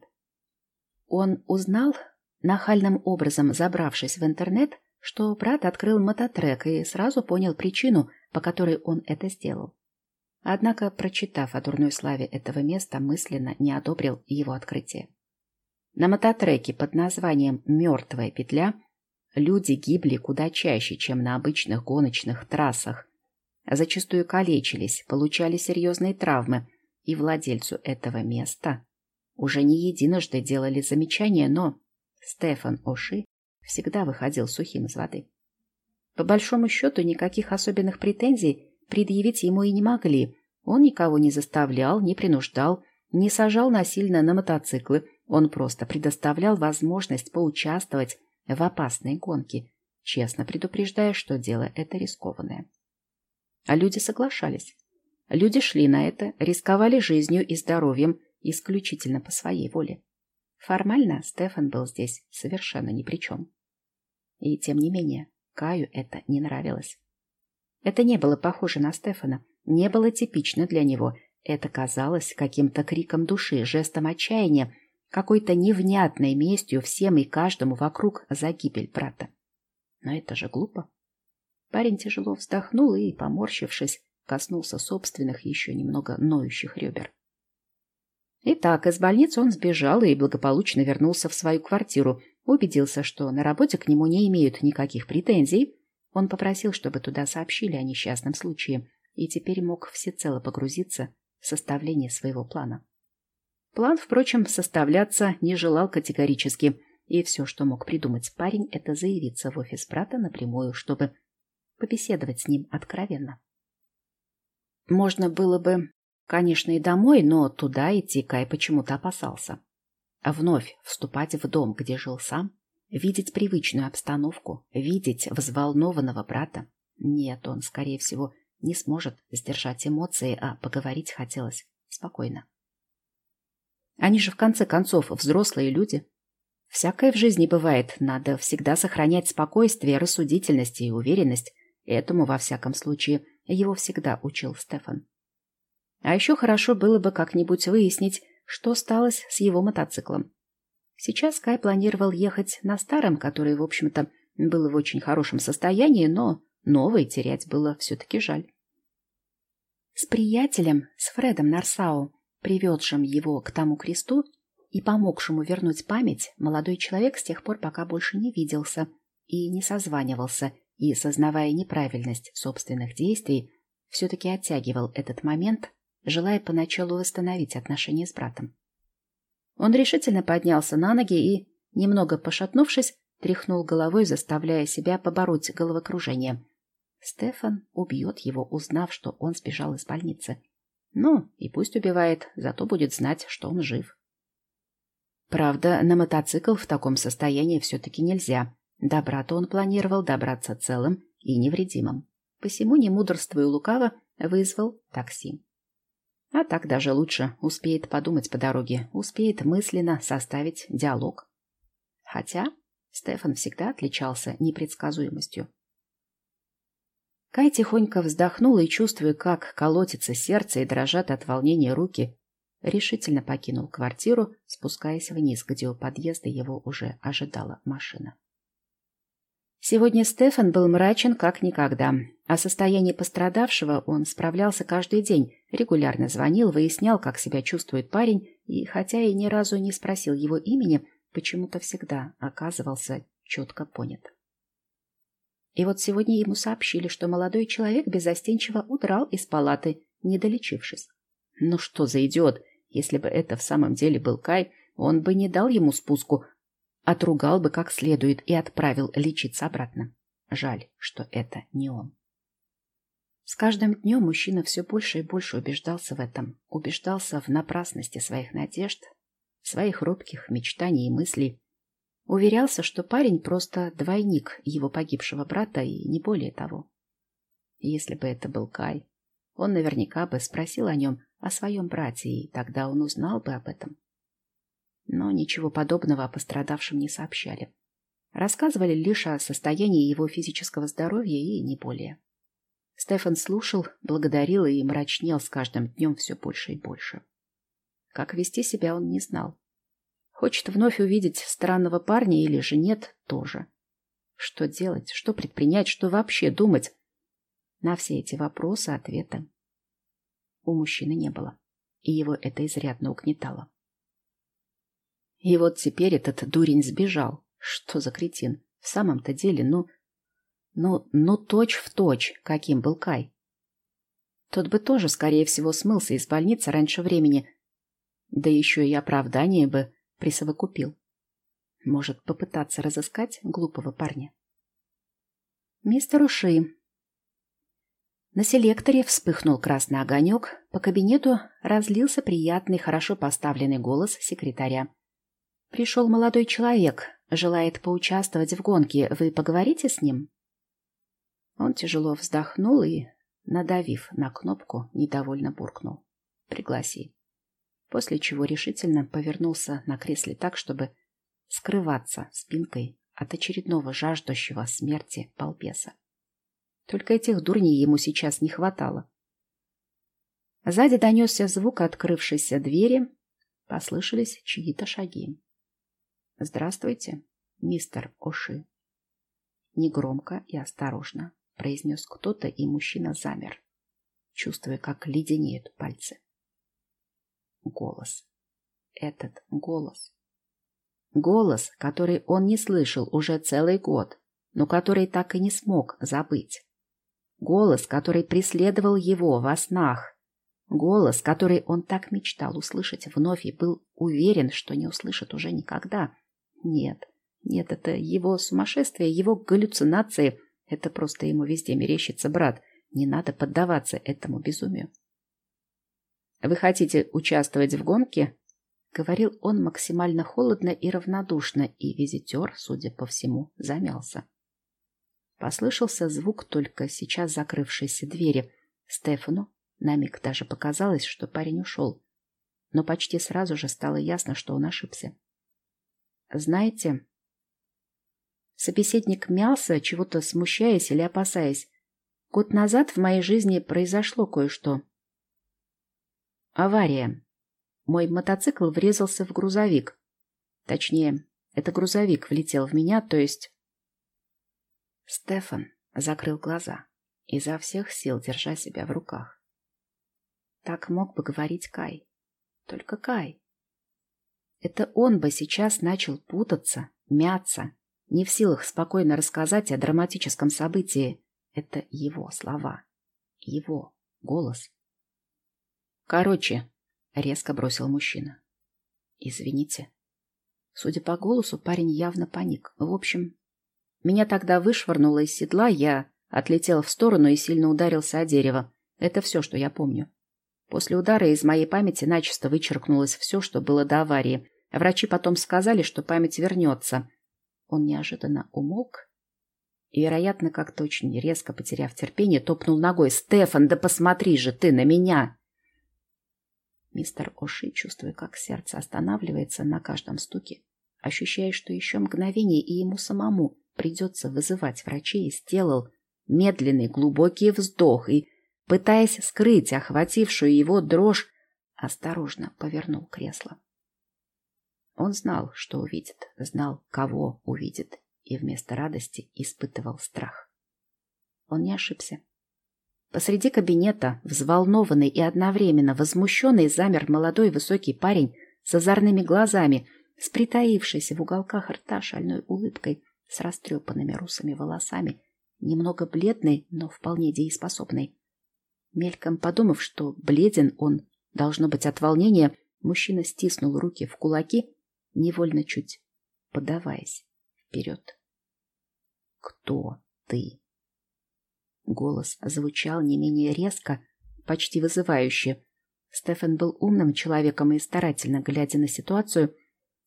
Он узнал нахальным образом забравшись в интернет, что брат открыл мототрек и сразу понял причину, по которой он это сделал. Однако, прочитав о дурной славе этого места, мысленно не одобрил его открытие. На мототреке под названием «Мертвая петля» люди гибли куда чаще, чем на обычных гоночных трассах. Зачастую калечились, получали серьезные травмы, и владельцу этого места уже не единожды делали замечания, но Стефан Оши всегда выходил сухим из воды. По большому счету, никаких особенных претензий предъявить ему и не могли. Он никого не заставлял, не принуждал, не сажал насильно на мотоциклы. Он просто предоставлял возможность поучаствовать в опасной гонке, честно предупреждая, что дело это рискованное. А люди соглашались. Люди шли на это, рисковали жизнью и здоровьем исключительно по своей воле. Формально Стефан был здесь совершенно ни при чем. И тем не менее, Каю это не нравилось. Это не было похоже на Стефана, не было типично для него. Это казалось каким-то криком души, жестом отчаяния, какой-то невнятной местью всем и каждому вокруг за гибель брата. Но это же глупо. Парень тяжело вздохнул и, поморщившись, коснулся собственных еще немного ноющих ребер. Итак, из больницы он сбежал и благополучно вернулся в свою квартиру. Убедился, что на работе к нему не имеют никаких претензий. Он попросил, чтобы туда сообщили о несчастном случае, и теперь мог всецело погрузиться в составление своего плана. План, впрочем, составляться не желал категорически, и все, что мог придумать парень, это заявиться в офис брата напрямую, чтобы побеседовать с ним откровенно. Можно было бы Конечно, и домой, но туда идти Кай почему-то опасался. Вновь вступать в дом, где жил сам, видеть привычную обстановку, видеть взволнованного брата. Нет, он, скорее всего, не сможет сдержать эмоции, а поговорить хотелось спокойно. Они же, в конце концов, взрослые люди. Всякое в жизни бывает, надо всегда сохранять спокойствие, рассудительность и уверенность. Этому, во всяком случае, его всегда учил Стефан. А еще хорошо было бы как-нибудь выяснить, что сталось с его мотоциклом. Сейчас Кай планировал ехать на старом, который, в общем-то, был в очень хорошем состоянии, но новый терять было все-таки жаль. С приятелем, с Фредом Нарсау, приведшим его к тому кресту и помогшему вернуть память, молодой человек с тех пор пока больше не виделся и не созванивался, и, сознавая неправильность собственных действий, все-таки оттягивал этот момент, желая поначалу восстановить отношения с братом. Он решительно поднялся на ноги и, немного пошатнувшись, тряхнул головой, заставляя себя побороть головокружение. Стефан убьет его, узнав, что он сбежал из больницы. Ну, и пусть убивает, зато будет знать, что он жив. Правда, на мотоцикл в таком состоянии все-таки нельзя. До брата он планировал добраться целым и невредимым. Посему, не мудрствуя лукаво, вызвал такси. А так даже лучше успеет подумать по дороге, успеет мысленно составить диалог. Хотя Стефан всегда отличался непредсказуемостью. Кай тихонько вздохнула и, чувствуя, как колотится сердце и дрожат от волнения руки, решительно покинул квартиру, спускаясь вниз, где у подъезда его уже ожидала машина. Сегодня Стефан был мрачен как никогда. О состоянии пострадавшего он справлялся каждый день, регулярно звонил, выяснял, как себя чувствует парень, и хотя и ни разу не спросил его имени, почему-то всегда оказывался четко понят. И вот сегодня ему сообщили, что молодой человек безостенчиво удрал из палаты, не долечившись. Ну что за идиот! Если бы это в самом деле был Кай, он бы не дал ему спуску, Отругал бы как следует и отправил лечиться обратно. Жаль, что это не он. С каждым днем мужчина все больше и больше убеждался в этом, убеждался в напрасности своих надежд, своих робких мечтаний и мыслей, уверялся, что парень просто двойник его погибшего брата и не более того. Если бы это был Кай, он наверняка бы спросил о нем, о своем брате, и тогда он узнал бы об этом но ничего подобного о пострадавшем не сообщали. Рассказывали лишь о состоянии его физического здоровья и не более. Стефан слушал, благодарил и мрачнел с каждым днем все больше и больше. Как вести себя он не знал. Хочет вновь увидеть странного парня или же нет, тоже. Что делать, что предпринять, что вообще думать? На все эти вопросы ответа у мужчины не было, и его это изрядно угнетало. И вот теперь этот дурень сбежал. Что за кретин? В самом-то деле, ну... Ну, ну точь в точь, каким был Кай. Тот бы тоже, скорее всего, смылся из больницы раньше времени. Да еще и оправдание бы присовокупил. Может, попытаться разыскать глупого парня? Мистер Уши. На селекторе вспыхнул красный огонек, по кабинету разлился приятный, хорошо поставленный голос секретаря. Пришел молодой человек, желает поучаствовать в гонке. Вы поговорите с ним? Он тяжело вздохнул и, надавив на кнопку, недовольно буркнул. Пригласи. После чего решительно повернулся на кресле так, чтобы скрываться спинкой от очередного жаждущего смерти балбеса. Только этих дурней ему сейчас не хватало. Сзади донесся звук открывшейся двери, послышались чьи-то шаги. «Здравствуйте, мистер Оши». Негромко и осторожно произнес кто-то, и мужчина замер, чувствуя, как леденеют пальцы. Голос. Этот голос. Голос, который он не слышал уже целый год, но который так и не смог забыть. Голос, который преследовал его во снах. Голос, который он так мечтал услышать вновь и был уверен, что не услышит уже никогда. Нет, нет, это его сумасшествие, его галлюцинации. Это просто ему везде мерещится брат. Не надо поддаваться этому безумию. «Вы хотите участвовать в гонке?» — говорил он максимально холодно и равнодушно, и визитер, судя по всему, замялся. Послышался звук только сейчас закрывшейся двери. Стефану на миг даже показалось, что парень ушел. Но почти сразу же стало ясно, что он ошибся. Знаете, собеседник мялся, чего-то смущаясь или опасаясь. Год назад в моей жизни произошло кое-что. Авария. Мой мотоцикл врезался в грузовик. Точнее, это грузовик влетел в меня, то есть... Стефан закрыл глаза, изо всех сил держа себя в руках. Так мог бы говорить Кай. Только Кай. Это он бы сейчас начал путаться, мяться, не в силах спокойно рассказать о драматическом событии. Это его слова, его голос. Короче, резко бросил мужчина. Извините. Судя по голосу, парень явно паник. В общем, меня тогда вышвырнуло из седла, я отлетел в сторону и сильно ударился о дерево. Это все, что я помню. После удара из моей памяти начисто вычеркнулось все, что было до аварии. Врачи потом сказали, что память вернется. Он неожиданно умолк и, вероятно, как-то очень резко потеряв терпение, топнул ногой. «Стефан, да посмотри же ты на меня!» Мистер Оши, чувствуя, как сердце останавливается на каждом стуке, ощущая, что еще мгновение и ему самому придется вызывать врачей, сделал медленный глубокий вздох и, пытаясь скрыть охватившую его дрожь, осторожно повернул кресло. Он знал, что увидит, знал, кого увидит, и вместо радости испытывал страх. Он не ошибся. Посреди кабинета, взволнованный и одновременно возмущенный, замер молодой высокий парень с озорными глазами, с притаившейся в уголках рта шальной улыбкой, с растрепанными русыми волосами, немного бледный, но вполне дееспособный. Мельком подумав, что бледен он, должно быть от волнения, мужчина стиснул руки в кулаки, невольно чуть подаваясь вперед. «Кто ты?» Голос звучал не менее резко, почти вызывающе. Стефан был умным человеком и старательно, глядя на ситуацию,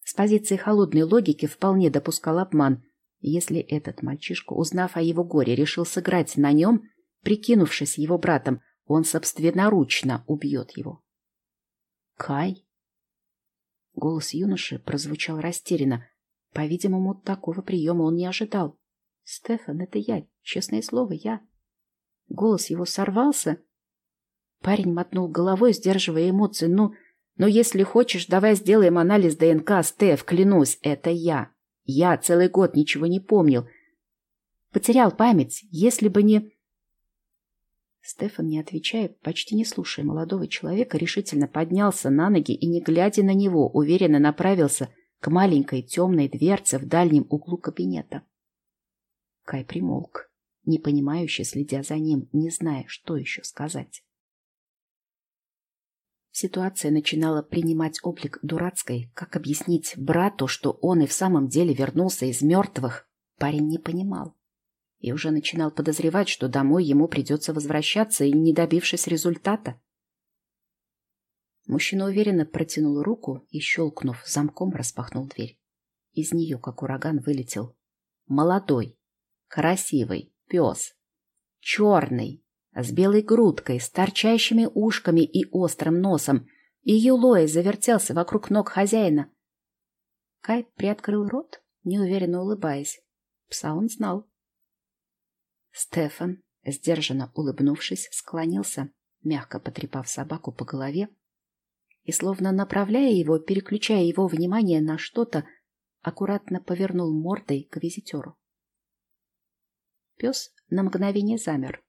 с позиции холодной логики вполне допускал обман. Если этот мальчишка, узнав о его горе, решил сыграть на нем, прикинувшись его братом, он собственноручно убьет его. «Кай?» Голос юноши прозвучал растерянно. По-видимому, такого приема он не ожидал. «Стефан, это я, честное слово, я». Голос его сорвался. Парень мотнул головой, сдерживая эмоции. «Ну, ну, если хочешь, давай сделаем анализ ДНК, Стеф, клянусь, это я. Я целый год ничего не помнил. Потерял память, если бы не...» Стефан, не отвечая, почти не слушая молодого человека, решительно поднялся на ноги и, не глядя на него, уверенно направился к маленькой темной дверце в дальнем углу кабинета. Кай примолк непонимающе следя за ним, не зная, что еще сказать. Ситуация начинала принимать облик дурацкой. Как объяснить брату, что он и в самом деле вернулся из мертвых, парень не понимал. И уже начинал подозревать, что домой ему придется возвращаться и не добившись результата. Мужчина уверенно протянул руку и, щелкнув замком, распахнул дверь. Из нее, как ураган, вылетел молодой, красивый, пес. Черный, с белой грудкой, с торчащими ушками и острым носом, и юлой завертелся вокруг ног хозяина. Кай приоткрыл рот, неуверенно улыбаясь. Пса он знал. Стефан, сдержанно улыбнувшись, склонился, мягко потрепав собаку по голове, и, словно направляя его, переключая его внимание на что-то, аккуратно повернул мордой к визитеру. Пес на мгновение замер.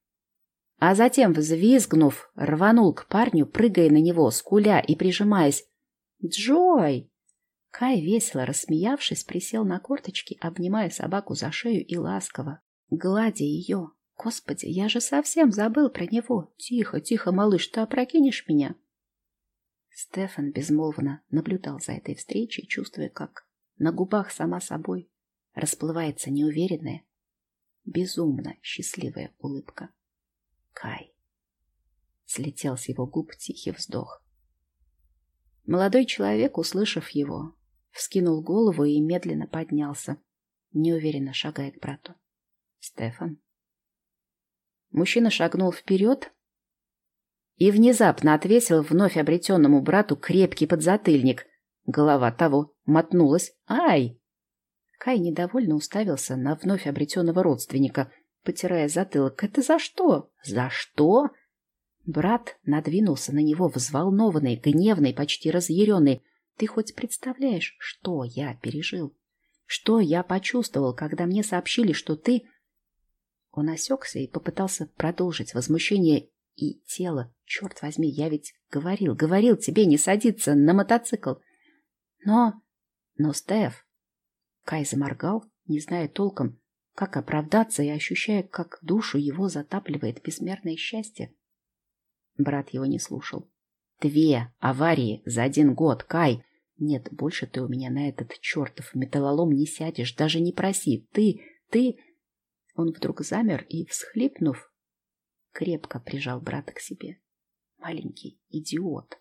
А затем, взвизгнув, рванул к парню, прыгая на него, скуля и прижимаясь. «Джой!» Кай, весело рассмеявшись, присел на корточки, обнимая собаку за шею и ласково, гладя ее. «Господи, я же совсем забыл про него! Тихо, тихо, малыш, ты опрокинешь меня?» Стефан безмолвно наблюдал за этой встречей, чувствуя, как на губах сама собой расплывается неуверенная, безумно счастливая улыбка. Кай. Слетел с его губ тихий вздох. Молодой человек, услышав его, вскинул голову и медленно поднялся, неуверенно шагая к брату. Стефан. Мужчина шагнул вперед и внезапно отвесил вновь обретенному брату крепкий подзатыльник. Голова того мотнулась. «Ай!» Кай недовольно уставился на вновь обретенного родственника, потирая затылок. «Это за что? За что?» Брат надвинулся на него, взволнованный, гневный, почти разъяренный. Ты хоть представляешь, что я пережил? Что я почувствовал, когда мне сообщили, что ты... Он осекся и попытался продолжить возмущение и тело. Черт возьми, я ведь говорил, говорил тебе не садиться на мотоцикл. Но... Но, Стеф... Кай заморгал, не зная толком, как оправдаться и ощущая, как душу его затапливает безмерное счастье. Брат его не слушал. Две аварии за один год, Кай. Нет, больше ты у меня на этот чертов металлолом не сядешь, даже не проси. Ты, ты... Он вдруг замер и, всхлипнув, крепко прижал брата к себе. Маленький идиот.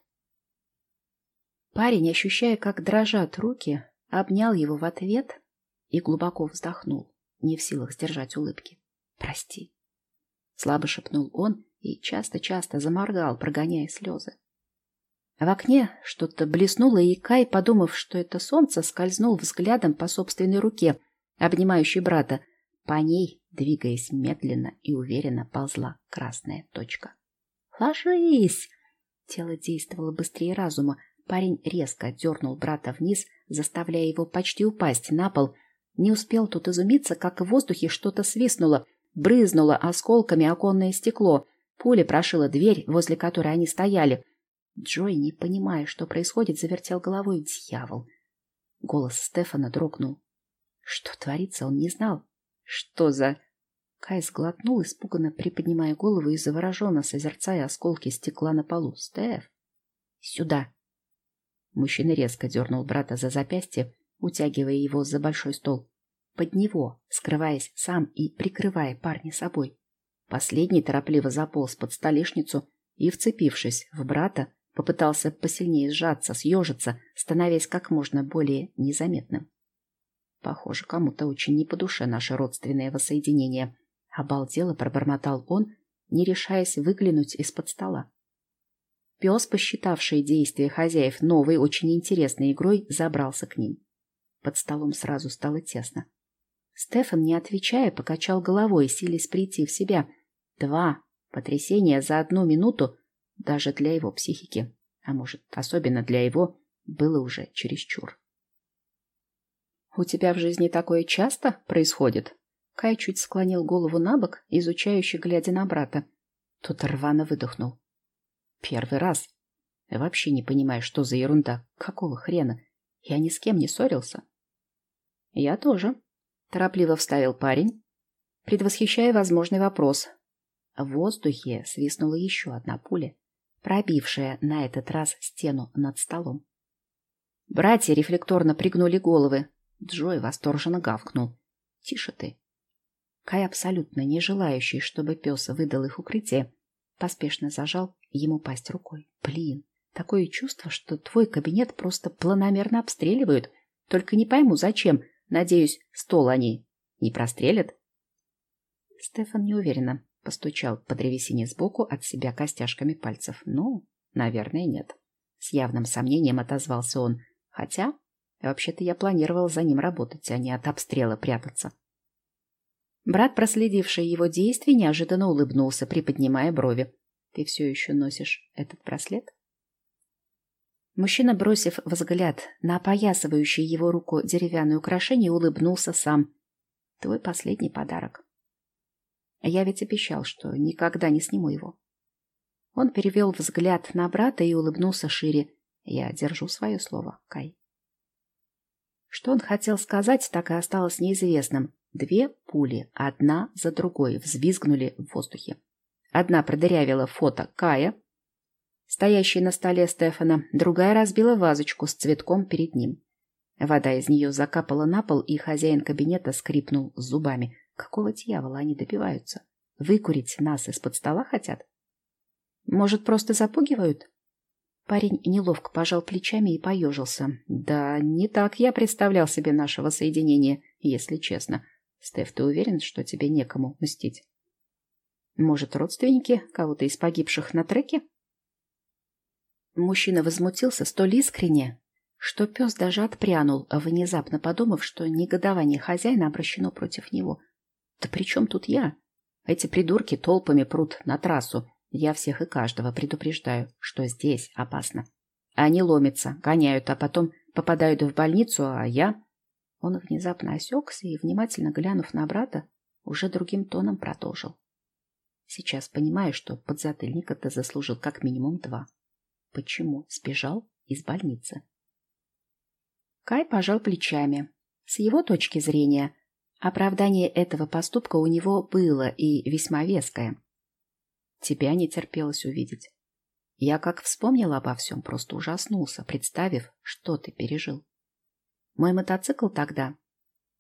Парень, ощущая, как дрожат руки, обнял его в ответ и глубоко вздохнул, не в силах сдержать улыбки. «Прости», — слабо шепнул он и часто-часто заморгал, прогоняя слезы. В окне что-то блеснуло, и Кай, подумав, что это солнце, скользнул взглядом по собственной руке, обнимающей брата. По ней, двигаясь медленно и уверенно, ползла красная точка. «Ложись!» Тело действовало быстрее разума. Парень резко дернул брата вниз, заставляя его почти упасть на пол. Не успел тут изумиться, как в воздухе что-то свистнуло, брызнуло осколками оконное стекло. Пуля прошила дверь, возле которой они стояли — Джой, не понимая, что происходит, завертел головой дьявол. Голос Стефана дрогнул. Что творится, он не знал. Что за... Кай сглотнул, испуганно приподнимая голову и завороженно созерцая осколки стекла на полу. «Стеф! Сюда!» Мужчина резко дернул брата за запястье, утягивая его за большой стол. Под него, скрываясь сам и прикрывая парня собой. Последний торопливо заполз под столешницу и, вцепившись в брата, Попытался посильнее сжаться, съежиться, становясь как можно более незаметным. Похоже, кому-то очень не по душе наше родственное воссоединение. Обалдело пробормотал он, не решаясь выглянуть из-под стола. Пес, посчитавший действия хозяев новой, очень интересной игрой, забрался к ним. Под столом сразу стало тесно. Стефан, не отвечая, покачал головой, силясь прийти в себя. Два потрясения за одну минуту даже для его психики, а может, особенно для его, было уже чересчур. «У тебя в жизни такое часто происходит?» Кай чуть склонил голову на бок, изучающе глядя на брата. Тот рвано выдохнул. «Первый раз. Вообще не понимаю, что за ерунда. Какого хрена? Я ни с кем не ссорился». «Я тоже», — торопливо вставил парень, предвосхищая возможный вопрос. В воздухе свистнула еще одна пуля, пробившая на этот раз стену над столом. Братья рефлекторно пригнули головы. Джой восторженно гавкнул. «Тише ты!» Кай, абсолютно не желающий, чтобы пес выдал их укрытие, поспешно зажал ему пасть рукой. «Блин, такое чувство, что твой кабинет просто планомерно обстреливают. Только не пойму, зачем. Надеюсь, стол они не прострелят?» Стефан неуверенно Постучал по древесине сбоку от себя костяшками пальцев. Ну, наверное, нет. С явным сомнением отозвался он. Хотя, вообще-то я планировал за ним работать, а не от обстрела прятаться. Брат, проследивший его действия, неожиданно улыбнулся, приподнимая брови. «Ты все еще носишь этот браслет?» Мужчина, бросив взгляд на опоясывающее его руку деревянное украшение, улыбнулся сам. «Твой последний подарок». Я ведь обещал, что никогда не сниму его. Он перевел взгляд на брата и улыбнулся шире. Я держу свое слово, Кай. Что он хотел сказать, так и осталось неизвестным. Две пули, одна за другой, взвизгнули в воздухе. Одна продырявила фото Кая, стоящей на столе Стефана, другая разбила вазочку с цветком перед ним. Вода из нее закапала на пол, и хозяин кабинета скрипнул зубами. Какого дьявола они добиваются? Выкурить нас из-под стола хотят? Может, просто запугивают? Парень неловко пожал плечами и поежился. Да, не так я представлял себе нашего соединения, если честно. Стеф, ты уверен, что тебе некому мстить? Может, родственники кого-то из погибших на треке? Мужчина возмутился столь искренне, что пес даже отпрянул, внезапно подумав, что негодование хозяина обращено против него — да при чем тут я? Эти придурки толпами прут на трассу. Я всех и каждого предупреждаю, что здесь опасно. Они ломятся, гоняют, а потом попадают в больницу, а я... Он внезапно осекся и, внимательно глянув на брата, уже другим тоном продолжил. Сейчас понимаю, что подзатыльника ты заслужил как минимум два. Почему сбежал из больницы? Кай пожал плечами. С его точки зрения, оправдание этого поступка у него было и весьма веское. Тебя не терпелось увидеть. Я как вспомнил обо всем, просто ужаснулся, представив, что ты пережил. Мой мотоцикл тогда,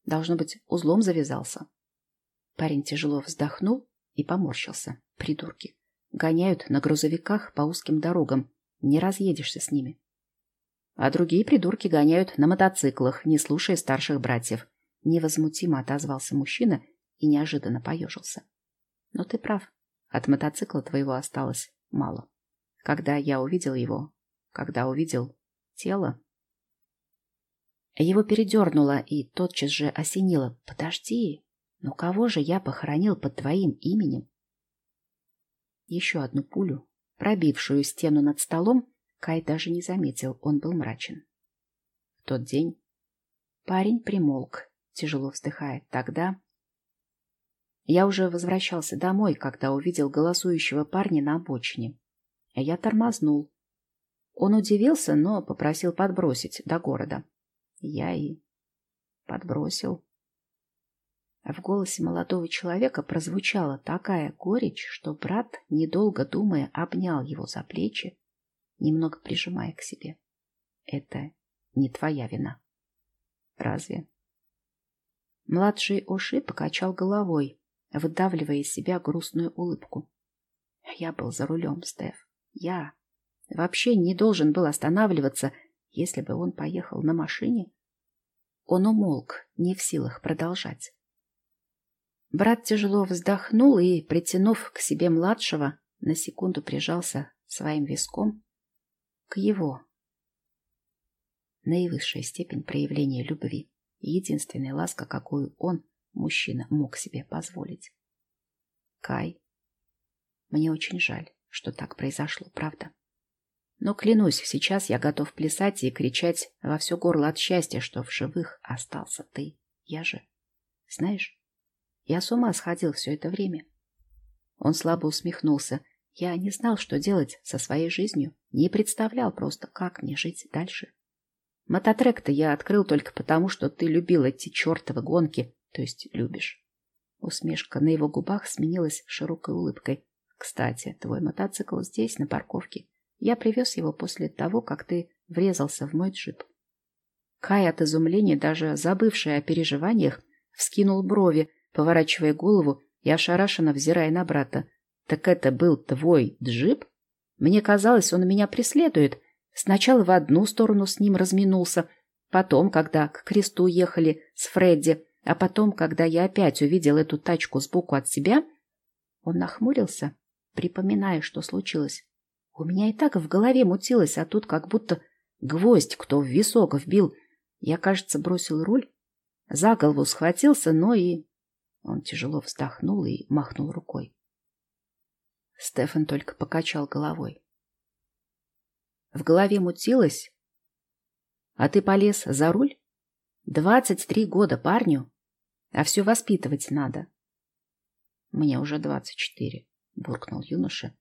должно быть, узлом завязался. Парень тяжело вздохнул и поморщился. Придурки. Гоняют на грузовиках по узким дорогам. Не разъедешься с ними. А другие придурки гоняют на мотоциклах, не слушая старших братьев. Невозмутимо отозвался мужчина и неожиданно поежился. Но ты прав. От мотоцикла твоего осталось мало. Когда я увидел его, когда увидел тело... Его передернуло и тотчас же осенило. Подожди, но кого же я похоронил под твоим именем? Еще одну пулю, пробившую стену над столом, Кай даже не заметил, он был мрачен. В тот день парень примолк, тяжело вздыхая. Тогда я уже возвращался домой, когда увидел голосующего парня на обочине. Я тормознул. Он удивился, но попросил подбросить до города. Я и подбросил. В голосе молодого человека прозвучала такая горечь, что брат, недолго думая, обнял его за плечи, немного прижимая к себе. Это не твоя вина. Разве? Младший Оши покачал головой, выдавливая из себя грустную улыбку. Я был за рулем, Стеф. Я вообще не должен был останавливаться, если бы он поехал на машине. Он умолк, не в силах продолжать. Брат тяжело вздохнул и, притянув к себе младшего, на секунду прижался своим виском к его. Наивысшая степень проявления любви единственная ласка, какую он, мужчина, мог себе позволить. Кай, мне очень жаль, что так произошло, правда? Но клянусь, сейчас я готов плясать и кричать во все горло от счастья, что в живых остался ты. Я же, знаешь, я с ума сходил все это время. Он слабо усмехнулся. Я не знал, что делать со своей жизнью, не представлял просто, как мне жить дальше. Мототрек-то я открыл только потому, что ты любил эти чертовы гонки, то есть любишь. Усмешка на его губах сменилась широкой улыбкой. Кстати, твой мотоцикл здесь, на парковке. Я привез его после того, как ты врезался в мой джип. Кай от изумления, даже забывший о переживаниях, вскинул брови, поворачивая голову и ошарашенно взирая на брата. «Так это был твой джип? Мне казалось, он меня преследует. Сначала в одну сторону с ним разминулся, потом, когда к кресту ехали с Фредди, а потом, когда я опять увидел эту тачку сбоку от себя...» Он нахмурился, припоминая, что случилось. У меня и так в голове мутилось, а тут как будто гвоздь кто в висок вбил. Я, кажется, бросил руль, за голову схватился, но и он тяжело вздохнул и махнул рукой. Стефан только покачал головой. В голове мутилось. А ты полез за руль? Двадцать три года парню, а все воспитывать надо. Мне уже двадцать четыре, буркнул юноша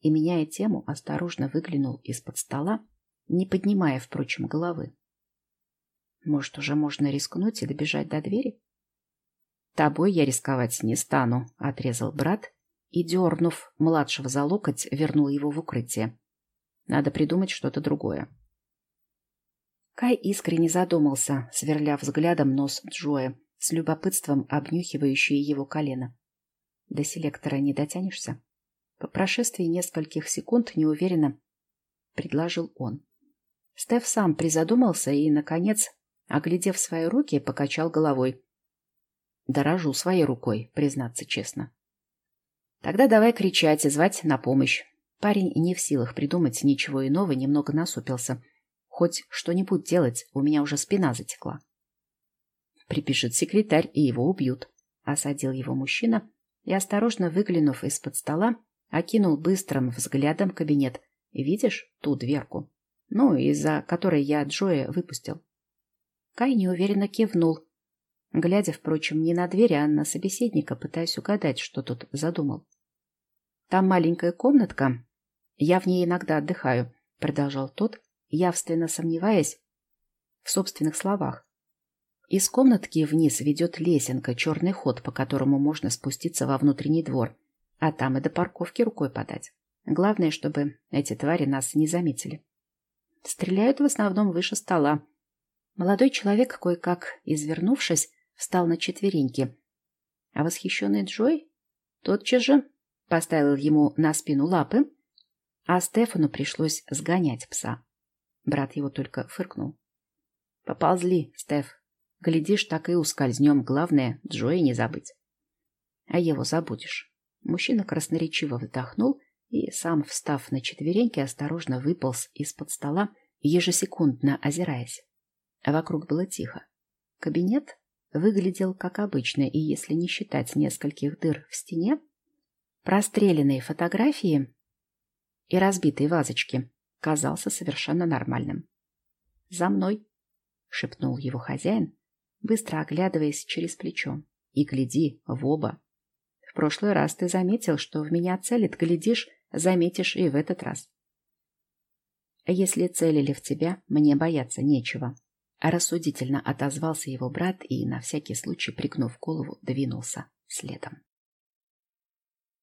и, меняя тему, осторожно выглянул из-под стола, не поднимая, впрочем, головы. Может, уже можно рискнуть и добежать до двери? «Тобой я рисковать не стану», — отрезал брат и, дернув младшего за локоть, вернул его в укрытие. «Надо придумать что-то другое». Кай искренне задумался, сверля взглядом нос Джоя, с любопытством обнюхивающий его колено. «До селектора не дотянешься?» По прошествии нескольких секунд неуверенно предложил он. Стеф сам призадумался и, наконец, оглядев свои руки, покачал головой. Дорожу своей рукой, признаться честно. Тогда давай кричать и звать на помощь. Парень не в силах придумать ничего иного, немного насупился. Хоть что-нибудь делать, у меня уже спина затекла. Припишет секретарь, и его убьют. Осадил его мужчина и, осторожно выглянув из-под стола, окинул быстрым взглядом кабинет. Видишь ту дверку? Ну, из-за которой я Джоя выпустил. Кай неуверенно кивнул, глядя, впрочем, не на дверь, а на собеседника, пытаясь угадать, что тут задумал. «Там маленькая комнатка. Я в ней иногда отдыхаю», — продолжал тот, явственно сомневаясь в собственных словах. Из комнатки вниз ведет лесенка, черный ход, по которому можно спуститься во внутренний двор, а там и до парковки рукой подать. Главное, чтобы эти твари нас не заметили. Стреляют в основном выше стола. Молодой человек, кое-как извернувшись, встал на четвереньки. А восхищенный Джой тотчас же поставил ему на спину лапы, а Стефану пришлось сгонять пса. Брат его только фыркнул. «Поползли, Стеф. Глядишь, так и ускользнем. Главное, Джои не забыть». «А его забудешь». Мужчина красноречиво вздохнул и, сам встав на четвереньки, осторожно выполз из-под стола, ежесекундно озираясь. Вокруг было тихо. Кабинет выглядел как обычно, и если не считать нескольких дыр в стене, простреленные фотографии и разбитые вазочки, казался совершенно нормальным. «За мной!» — шепнул его хозяин, быстро оглядываясь через плечо. «И гляди в оба!» В прошлый раз ты заметил, что в меня целит, глядишь, заметишь и в этот раз. Если целили в тебя, мне бояться нечего. Рассудительно отозвался его брат и, на всякий случай, пригнув голову, двинулся следом.